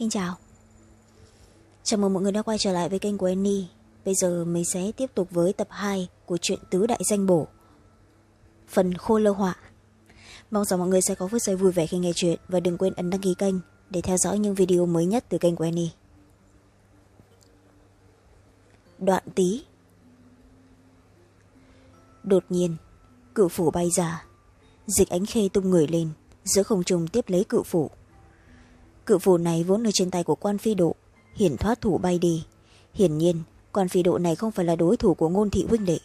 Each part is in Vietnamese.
Xin chào. Chào mừng mọi người đã quay trở lại với kênh của Annie. Bây giờ mình sẽ tiếp tục với tập hai của truyện Tứ Đại Danh Bổ. Phần Khô Lơ Họa. Mong rằng mọi người sẽ có phút giây vui vẻ khi nghe chuyện Và đừng quên ấn đăng ký kênh để theo dõi những video mới nhất từ kênh của Annie. Đoạn tí Đột nhiên, Cự phủ bay ra. Dịch ánh khê tung người lên, Giữa không trung tiếp lấy cự phủ cự phù này vốn ở trên tay của quan phi độ, hiển thoát thủ bay đi. Hiển nhiên, quan phi độ này không phải là đối thủ của ngôn thị huynh đệ.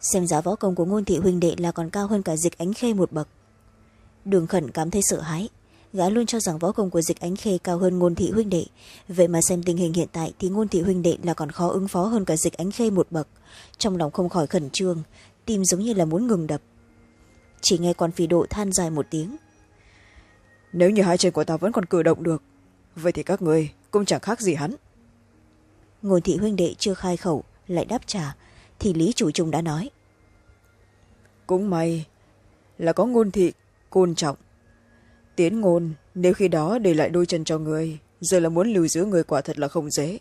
Xem giá võ công của ngôn thị huynh đệ là còn cao hơn cả dịch ánh khê một bậc. Đường khẩn cảm thấy sợ hãi, gã luôn cho rằng võ công của dịch ánh khê cao hơn ngôn thị huynh đệ. Vậy mà xem tình hình hiện tại thì ngôn thị huynh đệ là còn khó ứng phó hơn cả dịch ánh khê một bậc. Trong lòng không khỏi khẩn trương, tim giống như là muốn ngừng đập. Chỉ nghe quan phi độ than dài một tiếng nếu như hai chân của ta vẫn còn cử động được vậy thì các người cũng chẳng khác gì hắn. Ngôn thị huynh đệ chưa khai khẩu lại đáp trả thì lý chủ trung đã nói. Cũng may là có ngôn thị côn trọng. Tiến ngôn nếu khi đó để lại đôi chân cho người giờ là muốn lưu giữ người quả thật là không dễ.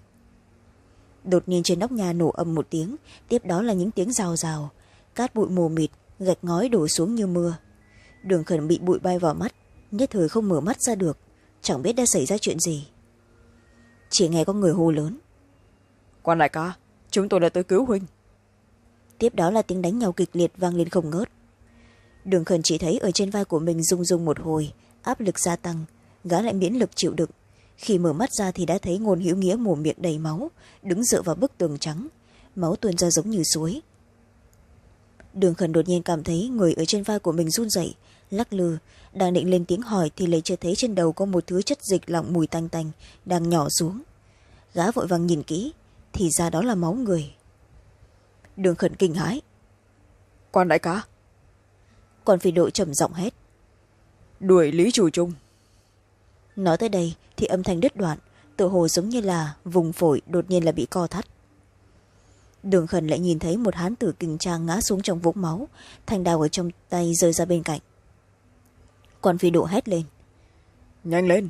Đột nhiên trên nóc nhà nổ âm một tiếng tiếp đó là những tiếng rào rào. Cát bụi mù mịt gạch ngói đổ xuống như mưa. Đường khẩn bị bụi bay vào mắt nhất thời không mở mắt ra được chẳng biết đã xảy ra chuyện gì. Chỉ nghe có người hô lớn. Quan đại ca chúng tôi đã tới cứu huynh. Tiếp đó là tiếng đánh nhau kịch liệt vang lên không ngớt. Đường khẩn chỉ thấy ở trên vai của mình rung rung một hồi áp lực gia tăng gã lại miễn lực chịu đựng. Khi mở mắt ra thì đã thấy ngôn hữu nghĩa mồm miệng đầy máu đứng dựa vào bức tường trắng máu tuôn ra giống như suối. Đường khẩn đột nhiên cảm thấy người ở trên vai của mình run rẩy lắc lư. Đang định lên tiếng hỏi thì lấy chưa thấy trên đầu có một thứ chất dịch lỏng mùi tanh tanh đang nhỏ xuống. Gã vội vàng nhìn kỹ thì ra đó là máu người. Đường khẩn kinh hãi. Quan đại ca. Còn phi đội trầm giọng hét. Đuổi lý chủ trung. Nói tới đây thì âm thanh đứt đoạn tự hồ giống như là vùng phổi đột nhiên là bị co thắt. Đường khẩn lại nhìn thấy một hán tử kình trang ngã xuống trong vũng máu thanh đào ở trong tay rơi ra bên cạnh còn phi độ hét lên. Nhanh lên.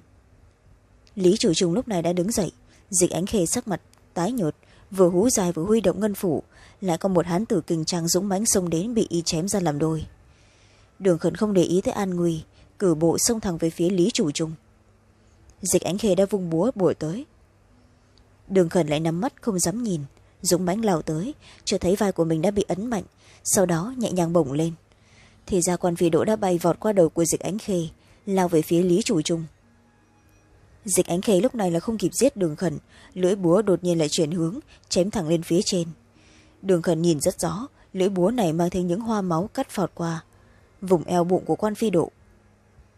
Lý chủ trung lúc này đã đứng dậy. Dịch ánh khê sắc mặt tái nhợt vừa hú dài vừa huy động ngân phủ. Lại có một hán tử kình trang dũng mãnh xông đến bị y chém ra làm đôi. Đường khẩn không để ý tới an nguy cử bộ xông thẳng về phía lý chủ trung. Dịch ánh khê đã vung búa bổ tới. Đường khẩn lại nắm mắt không dám nhìn dũng mãnh lao tới chưa thấy vai của mình đã bị ấn mạnh sau đó nhẹ nhàng bổng lên thì ra quan phi đỗ đã bay vọt qua đầu của dịch ánh khê, lao về phía lý chủ trung. Dịch ánh khê lúc này là không kịp giết đường khẩn, lưỡi búa đột nhiên lại chuyển hướng, chém thẳng lên phía trên. Đường khẩn nhìn rất rõ, lưỡi búa này mang theo những hoa máu cắt phọt qua, vùng eo bụng của quan phi độ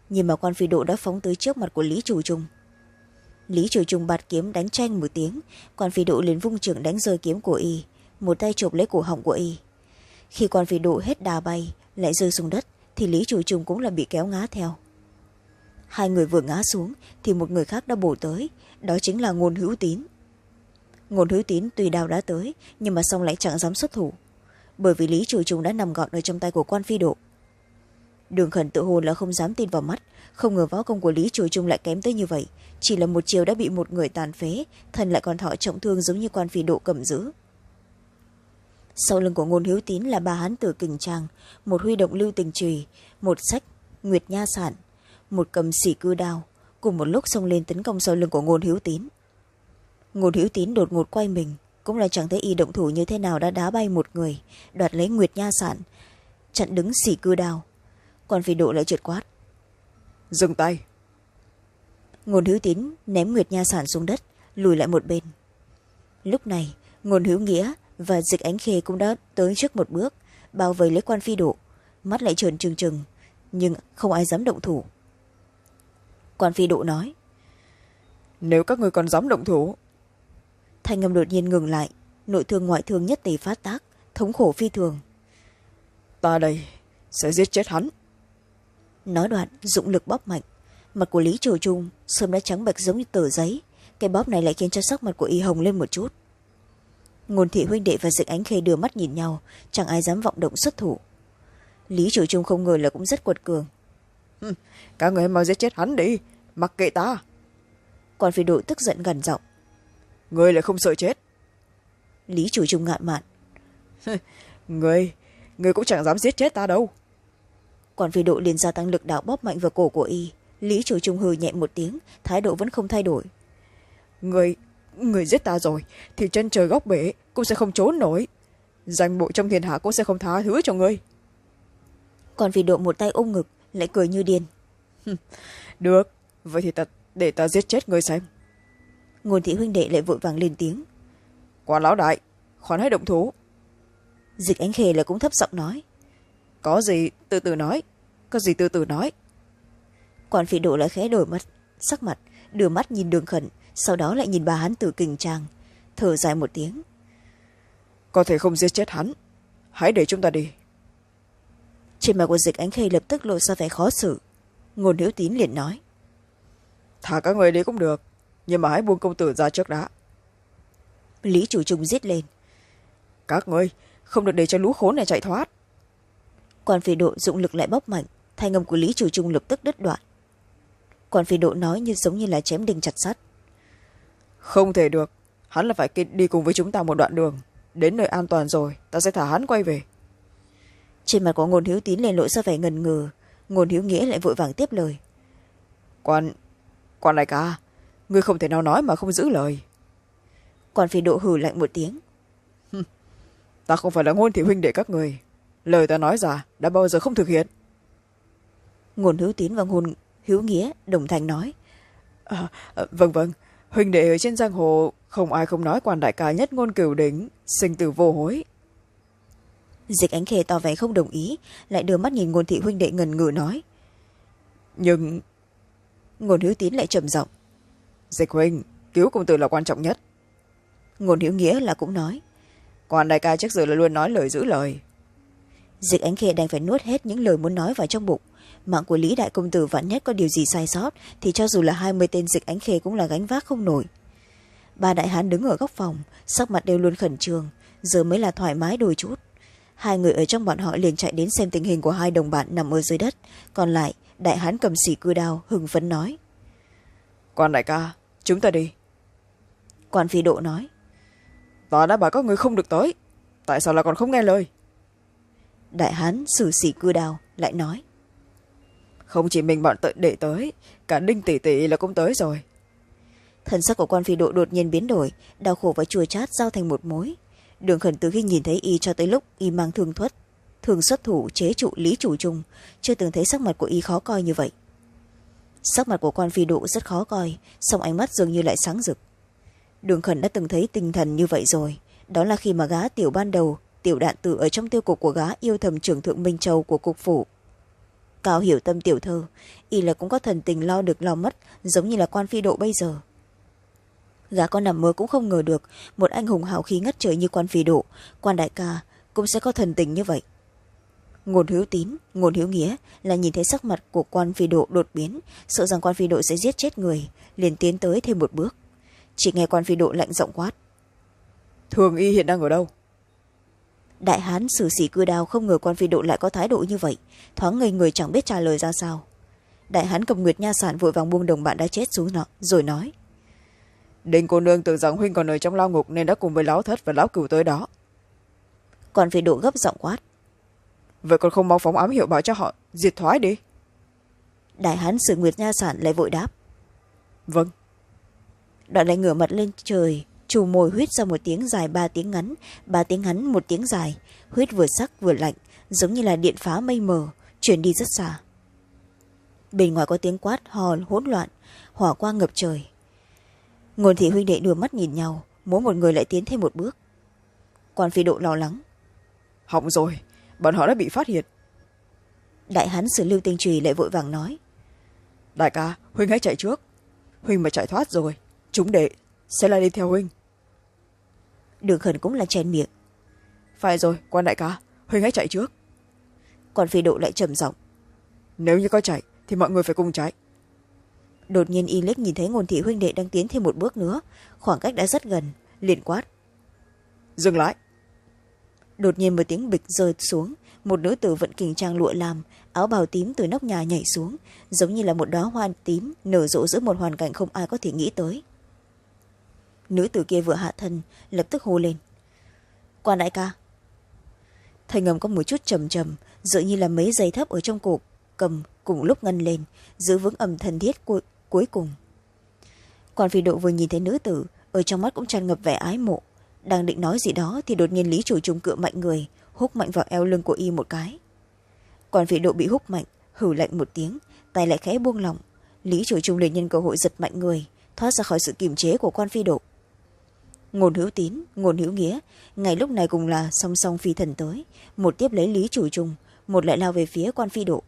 nhưng mà quan phi độ đã phóng tới trước mặt của lý chủ trung. Lý chủ trung bạt kiếm đánh tranh một tiếng quan phi độ liền vung trưởng đánh rơi kiếm của y, một tay chộp lấy cổ họng của y khi quan phi độ hết đà bay, lại rơi xuống đất, thì lý chủ trùng cũng là bị kéo ngã theo. Hai người vừa ngã xuống, thì một người khác đã bổ tới, đó chính là ngôn hữu tín. Ngôn hữu tín tùy đào đã tới, nhưng mà xong lại chẳng dám xuất thủ, bởi vì lý chủ trùng đã nằm gọn ở trong tay của quan phi độ. Đường khẩn tự hồn là không dám tin vào mắt, không ngờ võ công của lý chủ trung lại kém tới như vậy, chỉ là một chiều đã bị một người tàn phế thần lại còn thọ trọng thương giống như quan phi độ cầm giữ sau lưng của ngôn hiếu tín là ba hán tử kình trang một huy động lưu tình trùy một sách nguyệt nha sản một cầm xỉ cư đao cùng một lúc xông lên tấn công sau lưng của ngôn hiếu tín. Ngôn hiếu tín đột ngột quay mình cũng là chẳng thấy y động thủ như thế nào đã đá bay một người đoạt lấy nguyệt nha sản chặn đứng xỉ cư đao. Còn phi độ lại trượt quát. Dừng tay. Ngôn hữu tín ném nguyệt nha sản xuống đất lùi lại một bên. Lúc này ngôn hữu nghĩa và dịch ánh khê cũng đã tới trước một bước bao vây lấy quan phi độ. Mắt lại trợn trừng trừng nhưng không ai dám động thủ. Quan phi độ nói nếu các người còn dám động thủ. Thanh âm đột nhiên ngừng lại nội thương ngoại thương nhất tỷ phát tác thống khổ phi thường. Ta đây sẽ giết chết hắn. Nói đoạn dụng lực bóp mạnh mặt của lý triều trung sớm đã trắng bệch giống như tờ giấy. Cái bóp này lại khiến cho sắc mặt của y hồng lên một chút ngôn thị huynh đệ và dịch ánh khê đưa mắt nhìn nhau chẳng ai dám vọng động xuất thủ. Lý triều trung không ngờ là cũng rất quật cường. Các người mau giết chết hắn đi mặc kệ ta. Quan phi độ tức giận gần giọng. Người lại không sợ chết. Lý chủ trung ngạn mạn. Người người cũng chẳng dám giết chết ta đâu. Quan phi độ liền gia tăng lực đạo bóp mạnh vào cổ của y. Lý chủ trung hừ nhẹ một tiếng thái độ vẫn không thay đổi. Người người giết ta rồi thì chân trời góc bể cũng sẽ không trốn nổi. Danh bộ trong thiên hạ cũng sẽ không tha thứ cho ngươi. Còn vì độ một tay ôm ngực lại cười như điên. Được. Vậy thì ta để ta giết chết ngươi xem. Ngôn thị huynh đệ lại vội vàng lên tiếng. Quan lão đại khoan hãy động thủ. Dịch ánh khề lại cũng thấp giọng nói. Có gì từ từ nói có gì từ từ nói. Quản phỉ độ lại khẽ đổi mắt sắc mặt đưa mắt nhìn đường khẩn sau đó lại nhìn bà hắn tử kình trang thở dài một tiếng. Có thể không giết chết hắn. Hãy để chúng ta đi. Trên mặt của dịch ánh khê lập tức lộ ra vẻ khó xử. Ngôn hữu tín liền nói. Thả các người đi cũng được nhưng mà hãy buông công tử ra trước đã. Lý chủ trung giết lên. Các ngươi không được để cho lũ khốn này chạy thoát. Quan phi độ dụng lực lại bóp mạnh thanh âm của lý chủ trung lập tức đứt đoạn. Quan phi độ nói như giống như là chém đinh chặt sắt không thể được. Hắn là phải đi cùng với chúng ta một đoạn đường. Đến nơi an toàn rồi ta sẽ thả hắn quay về. Trên mặt của ngôn hiếu tín lên lỗi ra vẻ ngần ngừ. Ngôn hiếu nghĩa lại vội vàng tiếp lời. Quan quan đại ca ngươi không thể nào nói mà không giữ lời. Quan phi độ hừ lạnh một tiếng. Ta không phải là ngôn thị huynh để các người. Lời ta nói ra đã bao giờ không thực hiện? Ngôn hữu tín và ngôn hiếu nghĩa đồng thanh nói. À, à, vâng vâng huynh đệ ở trên giang hồ không ai không nói quan đại ca nhất ngôn cửu đỉnh sinh tử vô hối. Dịch ánh khê tỏ vẻ không đồng ý lại đưa mắt nhìn ngôn thị huynh đệ ngần ngừ nói. Nhưng ngôn hữu tín lại trầm giọng. Dịch huynh cứu công tử là quan trọng nhất. Ngôn hữu nghĩa là cũng nói. Quan đại ca trước giờ là luôn nói lời giữ lời. Dịch ánh khê đành phải nuốt hết những lời muốn nói vào trong bụng mạng của lý đại công tử vạn nhất có điều gì sai sót thì cho dù là hai mươi tên dịch ánh khê cũng là gánh vác không nổi. Ba đại hán đứng ở góc phòng sắc mặt đều luôn khẩn trương giờ mới là thoải mái đôi chút. Hai người ở trong bọn họ liền chạy đến xem tình hình của hai đồng bạn nằm ở dưới đất còn lại đại hán cầm xỉ cưa đao hừng phấn nói. Quan đại ca chúng ta đi. Quan phi độ nói. Ta đã bảo các người không được tới tại sao là còn không nghe lời? Đại hán xử xỉ cưa đao lại nói không chỉ mình bọn tự để tới, cả đinh tỷ tỷ là cũng tới rồi. Thần sắc của quan phi độ đột nhiên biến đổi, đau khổ và chua chát giao thành một mối. Đường khẩn từ khi nhìn thấy y cho tới lúc y mang thương thuất thường xuất thủ chế trụ lý chủ trung, chưa từng thấy sắc mặt của y khó coi như vậy. Sắc mặt của quan phi độ rất khó coi, song ánh mắt dường như lại sáng rực. Đường khẩn đã từng thấy tinh thần như vậy rồi, đó là khi mà gá tiểu ban đầu, tiểu đạn tử ở trong tiêu cục của gá yêu thầm trưởng thượng minh châu của cục phủ cao hiểu tâm tiểu thơ. Y là cũng có thần tình lo được lo mất, giống như là quan phi độ bây giờ. Gã con nằm mơ cũng không ngờ được, một anh hùng hào khí ngất trời như quan phi độ, quan đại ca cũng sẽ có thần tình như vậy. Ngôn hữu tín, ngôn hữu nghĩa là nhìn thấy sắc mặt của quan phi độ đột biến, sợ rằng quan phi độ sẽ giết chết người, liền tiến tới thêm một bước. Chỉ nghe quan phi độ lạnh giọng quát. Thường y hiện đang ở đâu? Đại hán xử xỉ cưa đao không ngờ quan phi độ lại có thái độ như vậy thoáng ngây người chẳng biết trả lời ra sao. Đại hán cầm nguyệt nha sản vội vàng buông đồng bạn đã chết xuống nọ rồi nói. Đinh cô nương tưởng rằng huynh còn ở trong lao ngục nên đã cùng với lão thất và lão cửu tới đó. Còn phi độ gấp giọng quát. Vậy còn không mau phóng ám hiệu bảo cho họ diệt thoái đi. Đại hán sử nguyệt nha sản lại vội đáp. Vâng. Đoạn lại ngửa mặt lên trời trù mồi huyết ra một tiếng dài ba tiếng ngắn ba tiếng ngắn một tiếng dài. Huyết vừa sắc vừa lạnh giống như là điện phá mây mờ chuyển đi rất xa. Bên ngoài có tiếng quát hò hỗn loạn hỏa quang ngập trời. Ngôn thị huynh đệ đưa mắt nhìn nhau muốn một người lại tiến thêm một bước. Quan phi độ lo lắng. Hỏng rồi bọn họ đã bị phát hiện. Đại hán sử lưu tinh trùy lại vội vàng nói. Đại ca huynh hãy chạy trước. Huynh mà chạy thoát rồi chúng đệ sẽ là đi theo huynh. Đường khẩn cũng là chèn miệng. Phải rồi quan đại ca huynh hãy chạy trước. Còn phi độ lại trầm giọng. Nếu như có chạy thì mọi người phải cùng chạy. Đột nhiên y liếc nhìn thấy ngôn thị huynh đệ đang tiến thêm một bước nữa. Khoảng cách đã rất gần liền quát. Dừng lại. Đột nhiên một tiếng bịch rơi xuống. Một nữ tử vận kình trang lụa làm áo bào tím từ nóc nhà nhảy xuống giống như là một đoá hoa tím nở rộ giữa một hoàn cảnh không ai có thể nghĩ tới nữ tử kia vừa hạ thân, lập tức hô lên. Quan đại ca. Thanh ngầm có một chút trầm trầm, dựa như là mấy giây thấp ở trong cổ cầm cùng lúc ngân lên, giữ vững âm thân thiết cu, cuối cùng. Quan phi độ vừa nhìn thấy nữ tử, ở trong mắt cũng tràn ngập vẻ ái mộ. Đang định nói gì đó thì đột nhiên lý chủ trung cựa mạnh người, húc mạnh vào eo lưng của y một cái. Quan phi độ bị húc mạnh hử lạnh một tiếng, tay lại khẽ buông lỏng. Lý chủ trung liền nhân cơ hội giật mạnh người, thoát ra khỏi sự kiềm chế của quan phi độ ngôn hữu tín, ngôn hữu nghĩa. Ngay lúc này cùng là song song phi thần tới. Một tiếp lấy lý chủ trung một lại lao về phía quan phi độ.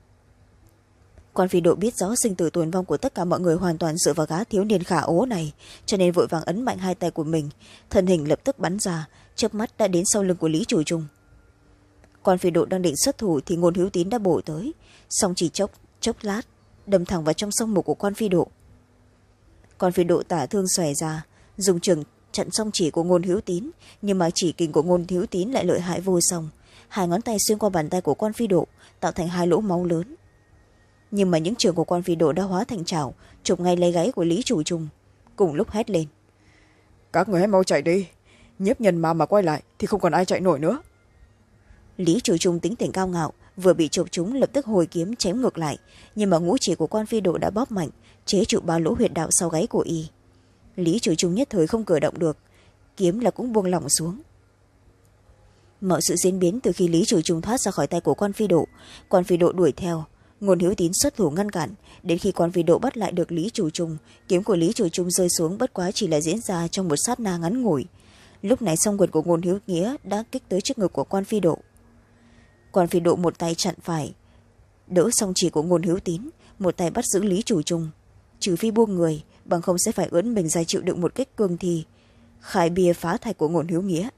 Quan phi độ biết rõ sinh tử tồn vong của tất cả mọi người hoàn toàn dựa vào gá thiếu niên khả ố này, cho nên vội vàng ấn mạnh hai tay của mình. Thân hình lập tức bắn ra, chớp mắt đã đến sau lưng của lý chủ trung quan phi độ đang định xuất thủ thì ngôn hữu tín đã bổ tới. Song chỉ chốc chốc lát, đâm thẳng vào trong sông mục của quan phi độ. Quan phi độ tả thương xòe ra, dùng trường chặn song chỉ của ngôn hữu tín nhưng mà chỉ kình của ngôn hữu tín lại lợi hại vô song. Hai ngón tay xuyên qua bàn tay của quan phi độ tạo thành hai lỗ máu lớn. Nhưng mà những trường của quan phi độ đã hóa thành chảo chụp ngay lấy gáy của lý chủ trung cùng lúc hét lên. Các người hãy mau chạy đi. Nhiếp nhân ma mà quay lại thì không còn ai chạy nổi nữa. Lý chủ trung tính tình cao ngạo vừa bị chụp chúng lập tức hồi kiếm chém ngược lại. Nhưng mà ngũ chỉ của quan phi độ đã bóp mạnh chế trụ ba lỗ huyệt đạo sau gáy của y lý chủ trung nhất thời không cử động được, kiếm là cũng buông lỏng xuống. Mọi sự diễn biến từ khi lý chủ trung thoát ra khỏi tay của quan phi độ, quan phi độ đuổi theo nguồn hữu tín xuất thủ ngăn cản. Đến khi quan phi độ bắt lại được lý chủ trung, kiếm của lý chủ trung rơi xuống bất quá chỉ là diễn ra trong một sát na ngắn ngủi. Lúc này song quyền của nguồn hữu nghĩa đã kích tới trước ngực của quan phi độ. Quan phi độ một tay chặn phải, đỡ song chỉ của nguồn hữu tín, một tay bắt giữ lý chủ trung. Trừ phi buông người bằng không sẽ phải ướn mình ra chịu đựng một cách cương thi khai bia phá thạch của ngôn hiếu nghĩa.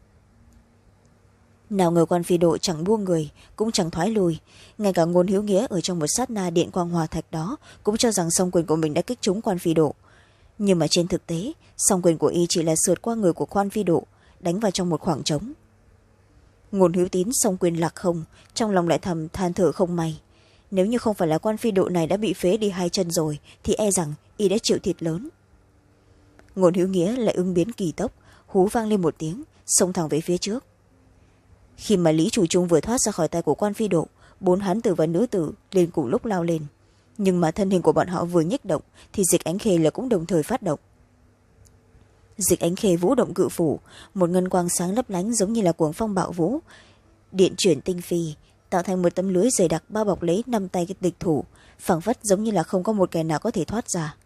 Nào ngờ quan phi độ chẳng buông người, cũng chẳng thoái lùi. Ngay cả ngôn hiếu nghĩa ở trong một sát na điện quang hòa thạch đó cũng cho rằng song quyền của mình đã kích trúng quan phi độ. Nhưng mà trên thực tế, song quyền của y chỉ là sượt qua người của quan phi độ, đánh vào trong một khoảng trống. Ngôn hiếu tín song quyền lạc không trong lòng lại thầm than thở không may nếu như không phải là quan phi độ này đã bị phế đi hai chân rồi, thì e rằng y đã chịu thiệt lớn. Ngôn hữu nghĩa lại ứng biến kỳ tốc, hú vang lên một tiếng, xông thẳng về phía trước. Khi mà lý chủ trung vừa thoát ra khỏi tay của quan phi độ bốn hán tử và nữ tử liền cùng lúc lao lên. Nhưng mà thân hình của bọn họ vừa nhích động, thì dịch ánh khê là cũng đồng thời phát động. Dịch ánh khê vũ động cự phủ, một ngân quang sáng lấp lánh giống như là cuồng phong bạo vũ, điện chuyển tinh phi tạo thành một tấm lưới dày đặc bao bọc lấy năm tay cái địch thủ phảng phất giống như là không có một kẻ nào có thể thoát ra.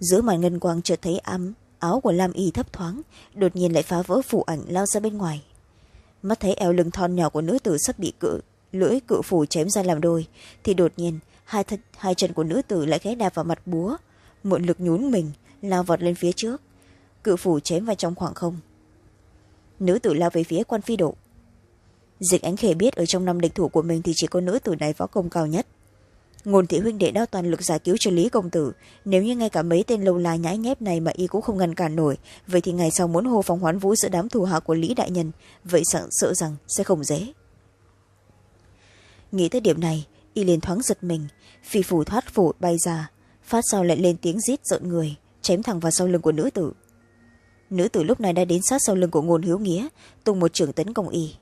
Giữa màn ngân quang chợt thấy ấm áo của lam y thấp thoáng đột nhiên lại phá vỡ phủ ảnh lao ra bên ngoài. Mắt thấy eo lưng thon nhỏ của nữ tử sắp bị cự lưỡi cự phủ chém ra làm đôi thì đột nhiên hai, th hai chân của nữ tử lại ghé đạp vào mặt búa muộn lực nhún mình lao vọt lên phía trước cự phủ chém vào trong khoảng không. Nữ tử lao về phía quan phi độ dịch ánh Khê biết ở trong năm địch thủ của mình thì chỉ có nữ tử này võ công cao nhất. Ngôn thị huynh đệ đã toàn lực giải cứu cho lý công tử. Nếu như ngay cả mấy tên lâu la nhãi nhép này mà y cũng không ngăn cản nổi vậy thì ngày sau muốn hô phóng hoán vũ giữa đám thù hạ của lý đại nhân vậy sợ, sợ rằng sẽ không dễ. Nghĩ tới điểm này y liền thoáng giật mình. Phi phủ thoát phủ bay ra. Phát sau lại lên tiếng rít rợn người chém thẳng vào sau lưng của nữ tử. Nữ tử lúc này đã đến sát sau lưng của ngôn hiếu nghĩa tung một trưởng tấn công y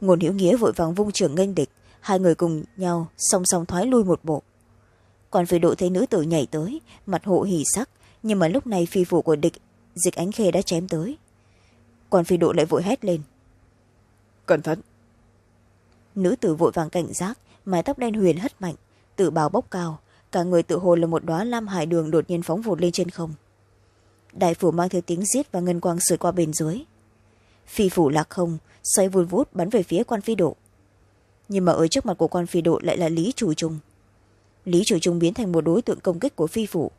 ngôn hiếu nghĩa vội vàng vung trưởng nghênh địch hai người cùng nhau song song thoái lui một bộ. Còn phi độ thấy nữ tử nhảy tới mặt hộ hỉ sắc nhưng mà lúc này phi vụ của địch dịch ánh khê đã chém tới. Còn phi độ lại vội hét lên. Cẩn thận! Nữ tử vội vàng cảnh giác mái tóc đen huyền hất mạnh tự bào bốc cao cả người tự hồ là một đoá lam hải đường đột nhiên phóng vụt lên trên không. Đại phủ mang theo tiếng giết và ngân quang sượt qua bên dưới. Phi phủ lạc không xoay vùn vút bắn về phía quan phi độ. Nhưng mà ở trước mặt của quan phi độ lại là lý chủ trung. Lý chủ trung biến thành một đối tượng công kích của phi phủ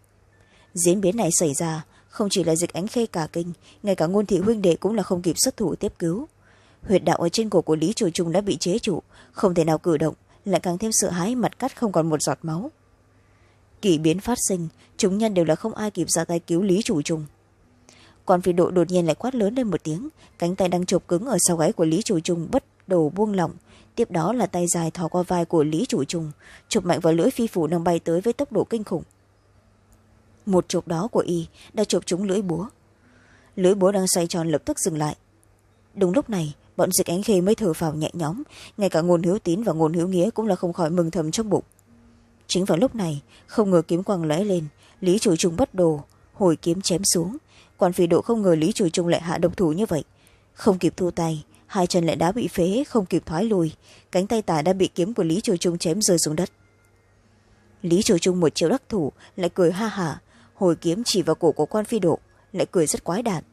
diễn biến này xảy ra, không chỉ là dịch ánh khê cả kinh, ngay cả ngôn thị huynh đệ cũng là không kịp xuất thủ tiếp cứu. Huyệt đạo ở trên cổ của lý chủ trung đã bị chế trụ, không thể nào cử động, lại càng thêm sợ hãi mặt cắt không còn một giọt máu. Kỷ biến phát sinh, chúng nhân đều là không ai kịp ra tay cứu lý chủ trung quan phi độ đột nhiên lại quát lớn lên một tiếng, cánh tay đang chộp cứng ở sau gáy của lý chủ trung bất đầu buông lỏng. Tiếp đó là tay dài thò qua vai của lý chủ trùng, chụp mạnh vào lưỡi phi phủ đang bay tới với tốc độ kinh khủng. Một chụp đó của y đã chụp trúng lưỡi búa. Lưỡi búa đang xoay tròn lập tức dừng lại. Đúng lúc này, bọn dịch ánh khê mới thở phào nhẹ nhõm, ngay cả ngôn hiếu tín và ngôn hiếu nghĩa cũng là không khỏi mừng thầm trong bụng. Chính vào lúc này, không ngờ kiếm quang lóe lên, lý chủ trung bất đồ hồi kiếm chém xuống quan phi độ không ngờ lý chủ trung lại hạ độc thủ như vậy. Không kịp thu tay hai chân lại đã bị phế không kịp thoái lùi. Cánh tay tả đã bị kiếm của lý chủ trung chém rơi xuống đất. Lý chủ trung một chiều đắc thủ lại cười ha hả. Hồi kiếm chỉ vào cổ của quan phi độ lại cười rất quái đản.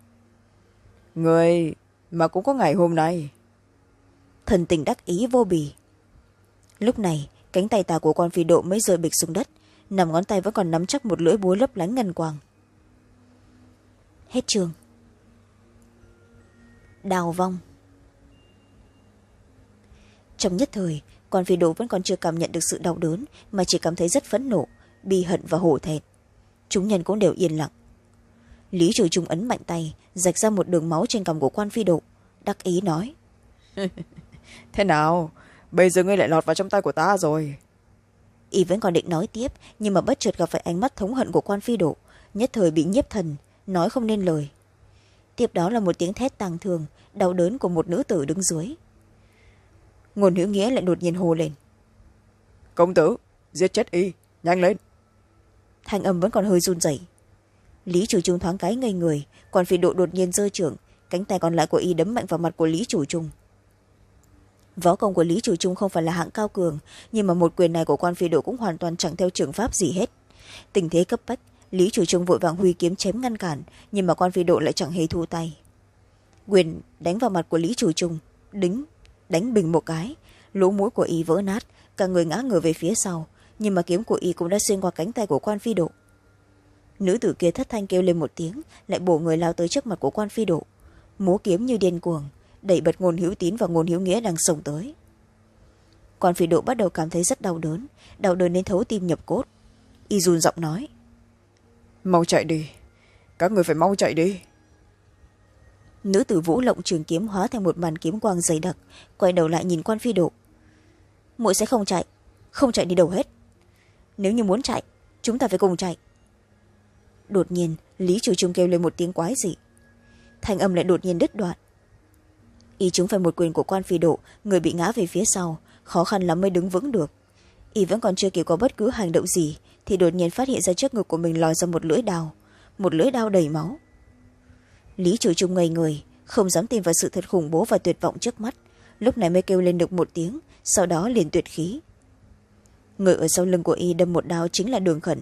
Người mà cũng có ngày hôm nay. Thần tình đắc ý vô bì. Lúc này cánh tay tà của quan phi độ mới rơi bịch xuống đất. Nằm ngón tay vẫn còn nắm chắc một lưỡi búa lấp lánh ngân quang hết trường. Đào vong. Trong nhất thời quan phi độ vẫn còn chưa cảm nhận được sự đau đớn mà chỉ cảm thấy rất phẫn nộ bi hận và hổ thẹn. Chúng nhân cũng đều yên lặng. Lý chủ trung ấn mạnh tay rạch ra một đường máu trên cằm của quan phi độ đắc ý nói. Thế nào? Bây giờ ngươi lại lọt vào trong tay của ta rồi. Y vẫn còn định nói tiếp nhưng mà bất chợt gặp phải ánh mắt thống hận của quan phi độ nhất thời bị nhiếp thần nói không nên lời. Tiếp đó là một tiếng thét tàng thường đau đớn của một nữ tử đứng dưới. Ngôn hữu nghĩa lại đột nhiên hồ lên. Công tử giết chết y nhanh lên. Thanh âm vẫn còn hơi run rẩy. Lý chủ trung thoáng cái ngây người còn phi độ đột nhiên rơi trưởng cánh tay còn lại của y đấm mạnh vào mặt của lý chủ trung. Võ công của lý chủ trung không phải là hạng cao cường nhưng mà một quyền này của quan phi độ cũng hoàn toàn chẳng theo trường pháp gì hết. Tình thế cấp bách lý chủ trung vội vàng huy kiếm chém ngăn cản, nhưng mà quan phi độ lại chẳng hề thu tay. Quyền đánh vào mặt của lý chủ trung đính, đánh bình một cái. Lỗ mũi của y vỡ nát, cả người ngã ngửa về phía sau, nhưng mà kiếm của y cũng đã xuyên qua cánh tay của quan phi độ nữ tử kia thất thanh kêu lên một tiếng, lại bổ người lao tới trước mặt của quan phi độ múa kiếm như điên cuồng, đẩy bật ngôn hữu tín và ngôn hữu nghĩa đang sông tới. Quan phi độ bắt đầu cảm thấy rất đau đớn đau đớn đến thấu tim nhập cốt. Y dùn giọng nói mau chạy đi. Các người phải mau chạy đi. Nữ tử vũ lộng trường kiếm hóa thành một màn kiếm quang dày đặc, quay đầu lại nhìn quan phi độ. Muội sẽ không chạy không chạy đi đâu hết. Nếu như muốn chạy, chúng ta phải cùng chạy. Đột nhiên, lý chủ trung kêu lên một tiếng quái dị. Thanh âm lại đột nhiên đứt đoạn. Y chúng phải một quyền của quan phi độ, người bị ngã về phía sau, khó khăn lắm mới đứng vững được. Y vẫn còn chưa kịp có bất cứ hành động gì thì đột nhiên phát hiện ra trước ngực của mình lòi ra một lưỡi đao. Một lưỡi đao đầy máu. Lý chủ trung ngây người, không dám tin vào sự thật khủng bố và tuyệt vọng trước mắt. Lúc này mới kêu lên được một tiếng, sau đó liền tuyệt khí. Người ở sau lưng của y đâm một đao chính là đường khẩn.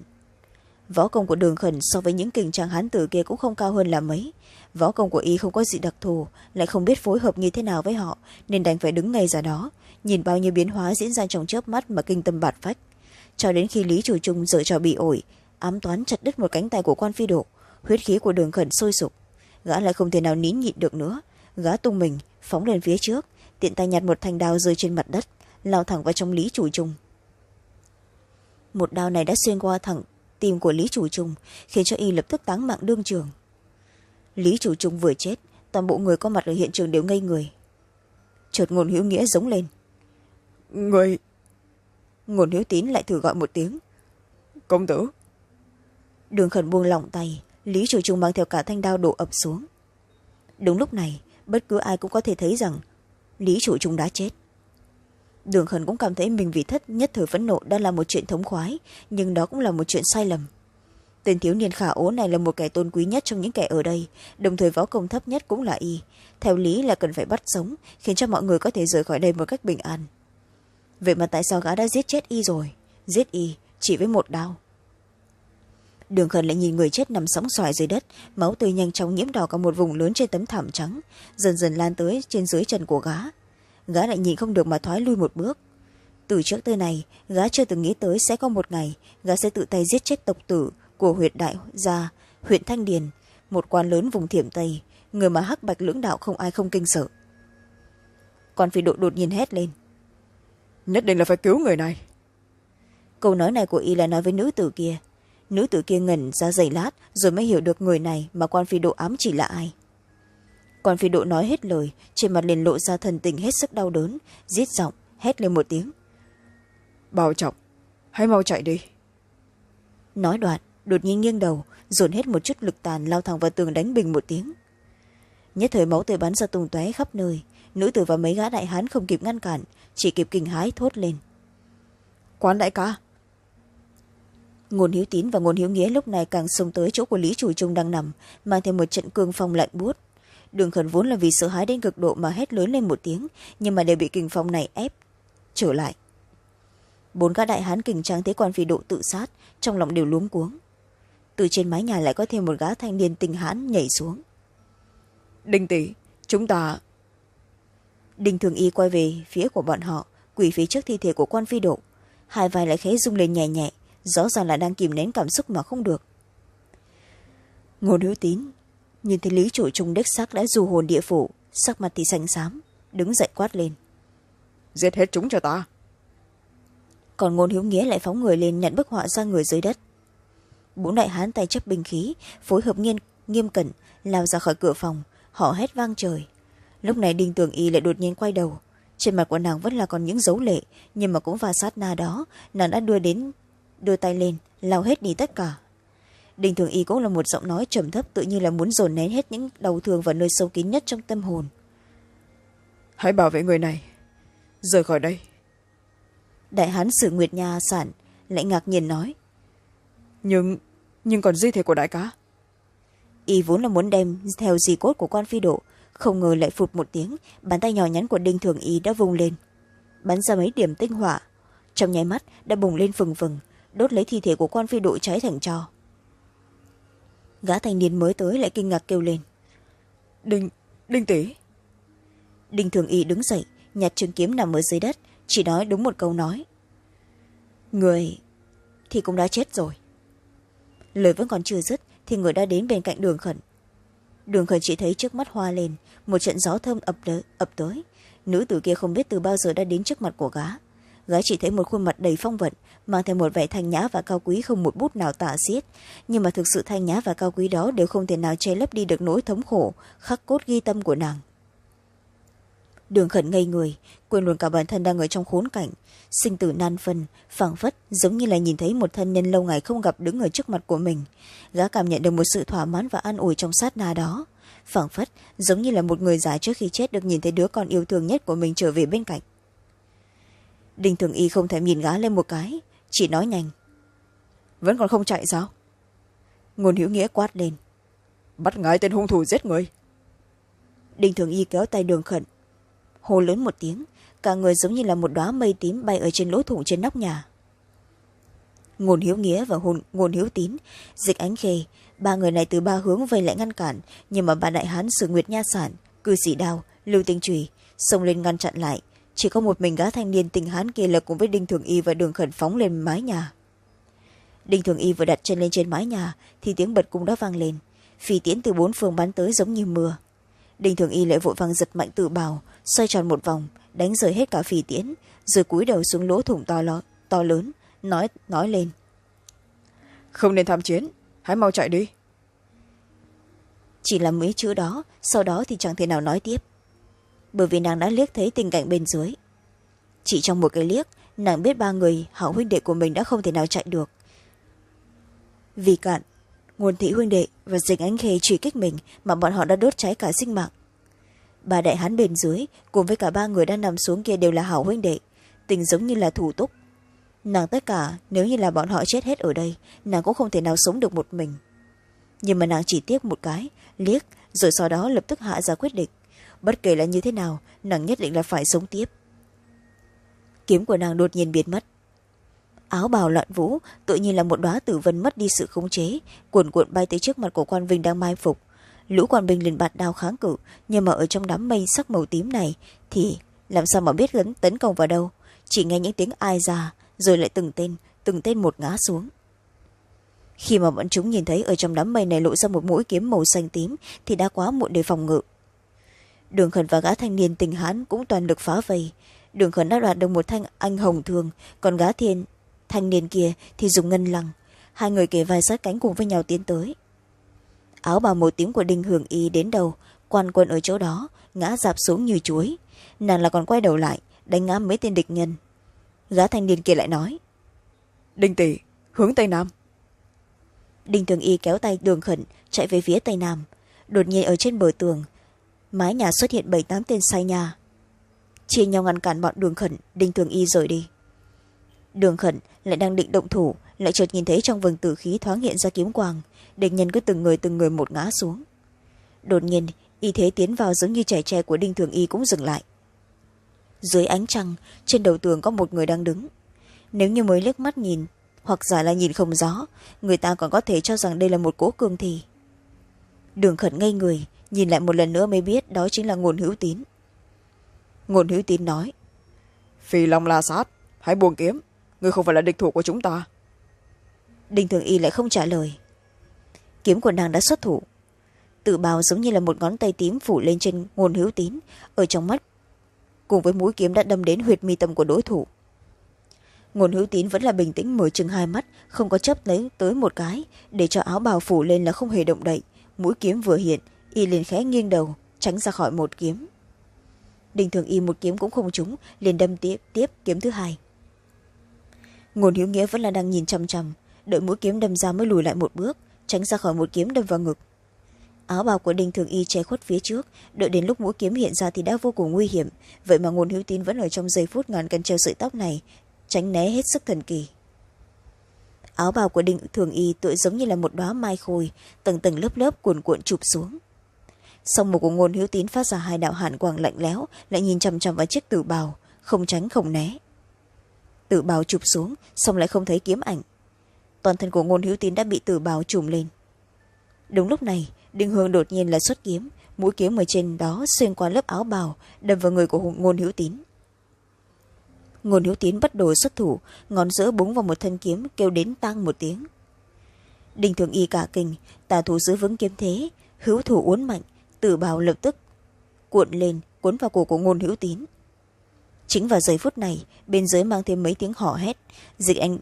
Võ công của đường khẩn so với những kình trang hán tử kia cũng không cao hơn là mấy. Võ công của y không có gì đặc thù, lại không biết phối hợp như thế nào với họ, nên đành phải đứng ngay ra đó, nhìn bao nhiêu biến hóa diễn ra trong chớp mắt mà kinh tâm bạt phách cho đến khi lý chủ trung dở trò bị ổi, ám toán chặt đứt một cánh tay của quan phi độ huyết khí của đường khẩn sôi sục. Gã lại không thể nào nín nhịn được nữa. Gã tung mình, phóng lên phía trước, tiện tay nhặt một thanh đao rơi trên mặt đất, lao thẳng vào trong lý chủ trung. Một đao này đã xuyên qua thẳng tim của lý chủ trung, khiến cho y lập tức táng mạng đương trường. Lý chủ trung vừa chết, toàn bộ người có mặt ở hiện trường đều ngây người. Chợt ngôn hữu nghĩa giống lên. Người ngôn hữu tín lại thử gọi một tiếng. Công tử. Đường khẩn buông lỏng tay lý chủ trung mang theo cả thanh đao đổ ập xuống. Đúng lúc này bất cứ ai cũng có thể thấy rằng lý chủ trung đã chết. Đường khẩn cũng cảm thấy mình vì thất nhất thời phẫn nộ đã là một chuyện thống khoái nhưng đó cũng là một chuyện sai lầm. Tên thiếu niên khả ố này là một kẻ tôn quý nhất trong những kẻ ở đây đồng thời võ công thấp nhất cũng là y. Theo lý là cần phải bắt sống khiến cho mọi người có thể rời khỏi đây một cách bình an vậy mà tại sao gã đã giết chết y rồi? Giết y chỉ với một đao. Đường khẩn lại nhìn người chết nằm sóng xoài dưới đất, máu tươi nhanh chóng nhiễm đỏ cả một vùng lớn trên tấm thảm trắng, dần dần lan tới trên dưới chân của gã. Gã lại nhìn không được mà thoái lui một bước. Từ trước tới này gã chưa từng nghĩ tới sẽ có một ngày gã sẽ tự tay giết chết tộc tử của huyện đại gia, huyện thanh điền, một quan lớn vùng thiểm tây, người mà hắc bạch lưỡng đạo không ai không kinh sợ. Còn phi độ đột nhiên hét lên nhất định là phải cứu người này. Câu nói này của y là nói với nữ tử kia. Nữ tử kia ngẩn ra giày lát rồi mới hiểu được người này mà quan phi độ ám chỉ là ai. Còn phi độ nói hết lời trên mặt liền lộ ra thần tình hết sức đau đớn giết giọng hét lên một tiếng. Bảo trọng hãy mau chạy đi. Nói đoạn đột nhiên nghiêng đầu dồn hết một chút lực tàn lao thẳng vào tường đánh bình một tiếng. Nhất thời máu tươi bắn ra tung tóe khắp nơi nữ tử và mấy gã đại hán không kịp ngăn cản chỉ kịp kinh hái thốt lên. Quán đại ca. Ngôn hiếu tín và ngôn hiếu nghĩa lúc này càng xông tới chỗ của lý chủ trung đang nằm mang thêm một trận cương phong lạnh buốt. Đường khẩn vốn là vì sợ hãi đến cực độ mà hét lớn lên một tiếng nhưng mà đều bị kình phong này ép trở lại. Bốn gã đại hán kình trang thấy quan phi độ tự sát trong lòng đều luống cuống. Từ trên mái nhà lại có thêm một gã thanh niên tinh hãn nhảy xuống. Đinh tỷ chúng ta đinh thường y quay về phía của bọn họ quỳ phía trước thi thể của quan phi độ. Hai vai lại khẽ rung lên nhẹ nhẹ rõ ràng là đang kìm nén cảm xúc mà không được. Ngôn hữu tín nhìn thấy lý chủ trung đích sắc đã du hồn địa phủ sắc mặt thì xanh xám đứng dậy quát lên. Giết hết chúng cho ta. Còn ngôn hiếu nghĩa lại phóng người lên nhận bức họa ra người dưới đất. Bốn đại hán tay chấp binh khí phối hợp nghiêm, nghiêm cẩn lao ra khỏi cửa phòng họ hét vang trời lúc này đinh tường y lại đột nhiên quay đầu. Trên mặt của nàng vẫn là còn những dấu lệ nhưng mà cũng vào sát na đó nàng đã đưa đến đưa tay lên lao hết đi tất cả. Đinh thường y cũng là một giọng nói trầm thấp tự như là muốn dồn nén hết những đau thương vào nơi sâu kín nhất trong tâm hồn. Hãy bảo vệ người này. Rời khỏi đây. Đại hán sử nguyệt nha sản lại ngạc nhiên nói. Nhưng nhưng còn di thể của đại cá y vốn là muốn đem theo di cốt của quan phi độ không ngờ lại phụt một tiếng bàn tay nhỏ nhắn của đinh thường y đã vung lên. Bắn ra mấy điểm tinh hỏa. Trong nháy mắt đã bùng lên phừng phừng đốt lấy thi thể của quan phi độ cháy thành tro gã thanh niên mới tới lại kinh ngạc kêu lên. Đinh đinh tỷ đinh thường y đứng dậy nhặt trường kiếm nằm ở dưới đất chỉ nói đúng một câu nói. Người thì cũng đã chết rồi. Lời vẫn còn chưa dứt thì người đã đến bên cạnh đường khẩn đường khẩn chỉ thấy trước mắt hoa lên một trận gió thơm ập, đỡ, ập tới. Nữ tử kia không biết từ bao giờ đã đến trước mặt của gá gái chỉ thấy một khuôn mặt đầy phong vận mang theo một vẻ thanh nhã và cao quý không một bút nào tả xiết. Nhưng mà thực sự thanh nhã và cao quý đó đều không thể nào che lấp đi được nỗi thống khổ khắc cốt ghi tâm của nàng đường khẩn ngây người, quên luôn cả bản thân đang ở trong khốn cảnh. Sinh tử nan phân, phảng phất giống như là nhìn thấy một thân nhân lâu ngày không gặp đứng ở trước mặt của mình. Gã cảm nhận được một sự thỏa mãn và an ủi trong sát na đó. Phảng phất giống như là một người già trước khi chết được nhìn thấy đứa con yêu thương nhất của mình trở về bên cạnh. Đinh thường y không thể nhìn gã lên một cái, chỉ nói nhanh. Vẫn còn không chạy sao? Ngôn hữu nghĩa quát lên. Bắt ngay tên hung thủ giết người. Đinh thường y kéo tay đường khẩn hồ lớn một tiếng cả người giống như là một đoá mây tím bay ở trên lỗ thủng trên nóc nhà. Ngôn hiếu nghĩa và hồn, ngôn hiếu tín dịch ánh khê ba người này từ ba hướng vây lại ngăn cản nhưng mà ba đại hán sử nguyệt nha sản cư sĩ đao lưu tinh trùy xông lên ngăn chặn lại. Chỉ có một mình gã thanh niên tình hán kia là cùng với đinh thường y và đường khẩn phóng lên mái nhà. Đinh thường y vừa đặt chân lên trên mái nhà thì tiếng bật cung đã vang lên. Phi tiễn từ bốn phương bắn tới giống như mưa. Đinh thường y lại vội vàng giật mạnh tự bào xoay tròn một vòng đánh rơi hết cả phi tiễn rồi cúi đầu xuống lỗ thủng to, lo, to lớn nói nói lên. Không nên tham chiến hãy mau chạy đi. Chỉ là mấy chữ đó sau đó thì chẳng thể nào nói tiếp. Bởi vì nàng đã liếc thấy tình cảnh bên dưới. Chỉ trong một cái liếc nàng biết ba người hảo huynh đệ của mình đã không thể nào chạy được. Vì cạn nguồn thị huynh đệ và dịch ánh khê chỉ kích mình mà bọn họ đã đốt cháy cả sinh mạng bà đại hán bên dưới, cùng với cả ba người đang nằm xuống kia đều là hảo huynh đệ. Tình giống như là thủ túc. Nàng tất cả, nếu như là bọn họ chết hết ở đây, nàng cũng không thể nào sống được một mình. Nhưng mà nàng chỉ tiếc một cái, liếc, rồi sau đó lập tức hạ ra quyết định. Bất kể là như thế nào, nàng nhất định là phải sống tiếp. Kiếm của nàng đột nhiên biến mất. Áo bào loạn vũ, tự nhiên là một đoá tử vân mất đi sự khống chế, cuồn cuộn bay tới trước mặt của quan vinh đang mai phục lũ quan binh liền bạt đao kháng cự, nhưng mà ở trong đám mây sắc màu tím này thì làm sao mà biết lấn tấn công vào đâu? Chỉ nghe những tiếng ai ra rồi lại từng tên từng tên một ngã xuống. Khi mà bọn chúng nhìn thấy ở trong đám mây này lộ ra một mũi kiếm màu xanh tím thì đã quá muộn để phòng ngự. Đường khẩn và gã thanh niên tình hán cũng toàn lực phá vây. Đường khẩn đã đoạt được một thanh anh hồng thường, còn gã thiên thanh niên kia thì dùng ngân lăng. Hai người kề vai sát cánh cùng với nhau tiến tới áo bào màu tím của đinh hưởng y đến đầu quan quân ở chỗ đó ngã dạp xuống như chuối. Nàng là còn quay đầu lại đánh ngã mấy tên địch nhân. Gã thanh niên kia lại nói đinh tỷ hướng tây nam. Đinh thường y kéo tay đường khẩn chạy về phía tây nam. Đột nhiên ở trên bờ tường mái nhà xuất hiện bảy tám tên sai nhà. Chia nhau ngăn cản bọn đường khẩn đinh thường y rời đi. Đường khẩn lại đang định động thủ lại chợt nhìn thấy trong vầng tử khí thoáng hiện ra kiếm quang địch nhân cứ từng người từng người một ngã xuống. Đột nhiên y thế tiến vào giống như trẻ tre của đinh thường y cũng dừng lại. Dưới ánh trăng trên đầu tường có một người đang đứng. Nếu như mới liếc mắt nhìn hoặc giả là nhìn không rõ người ta còn có thể cho rằng đây là một cố cương thi. Đường khẩn ngây người nhìn lại một lần nữa mới biết đó chính là ngôn hữu tín. Ngôn hữu tín nói phi long la sát hãy buông kiếm người không phải là địch thủ của chúng ta. Đinh thường y lại không trả lời kiếm của nàng đã xuất thủ. Tự bào giống như là một ngón tay tím phủ lên trên ngôn hữu tín, ở trong mắt, cùng với mũi kiếm đã đâm đến huyệt mi tâm của đối thủ. Ngôn hữu tín vẫn là bình tĩnh mở chừng hai mắt, không có chấp lấy tới một cái, để cho áo bào phủ lên là không hề động đậy. Mũi kiếm vừa hiện, y liền khẽ nghiêng đầu, tránh ra khỏi một kiếm. Đình thường y một kiếm cũng không trúng, liền đâm tiếp tiếp kiếm thứ hai. Ngôn hữu nghĩa vẫn là đang nhìn chằm chằm, đợi mũi kiếm đâm ra mới lùi lại một bước tránh ra khỏi một kiếm đâm vào ngực. Áo bào của đinh thường y che khuất phía trước, đợi đến lúc mũi kiếm hiện ra thì đã vô cùng nguy hiểm. Vậy mà ngôn hữu tín vẫn ở trong giây phút ngàn cân treo sợi tóc này, tránh né hết sức thần kỳ. Áo bào của đinh thường y tựa giống như là một đoá mai khôi, tầng tầng lớp lớp cuồn cuộn chụp xuống. Song một của ngôn hữu tín phát ra hai đạo hàn quang lạnh lẽo, lại nhìn chằm chằm vào chiếc tử bào, không tránh không né. Tử bào chụp xuống, xong lại không thấy kiếm ảnh toàn thân của ngôn hữu tín đã bị tử bào trùm lên. Đúng lúc này, đinh hương đột nhiên là xuất kiếm, mũi kiếm ở trên đó xuyên qua lớp áo bào, đâm vào người của ngôn hữu tín. Ngôn hữu tín bất đồ xuất thủ, ngón giữa búng vào một thân kiếm kêu đến tang một tiếng. Đinh thường y cả kinh, tà thủ giữ vững kiếm thế, hữu thủ uốn mạnh, tử bào lập tức, cuộn lên, cuốn vào cổ của ngôn hữu tín. Chính vào giây phút này, bên dưới mang thêm mấy tiếng hò hét, dịch anh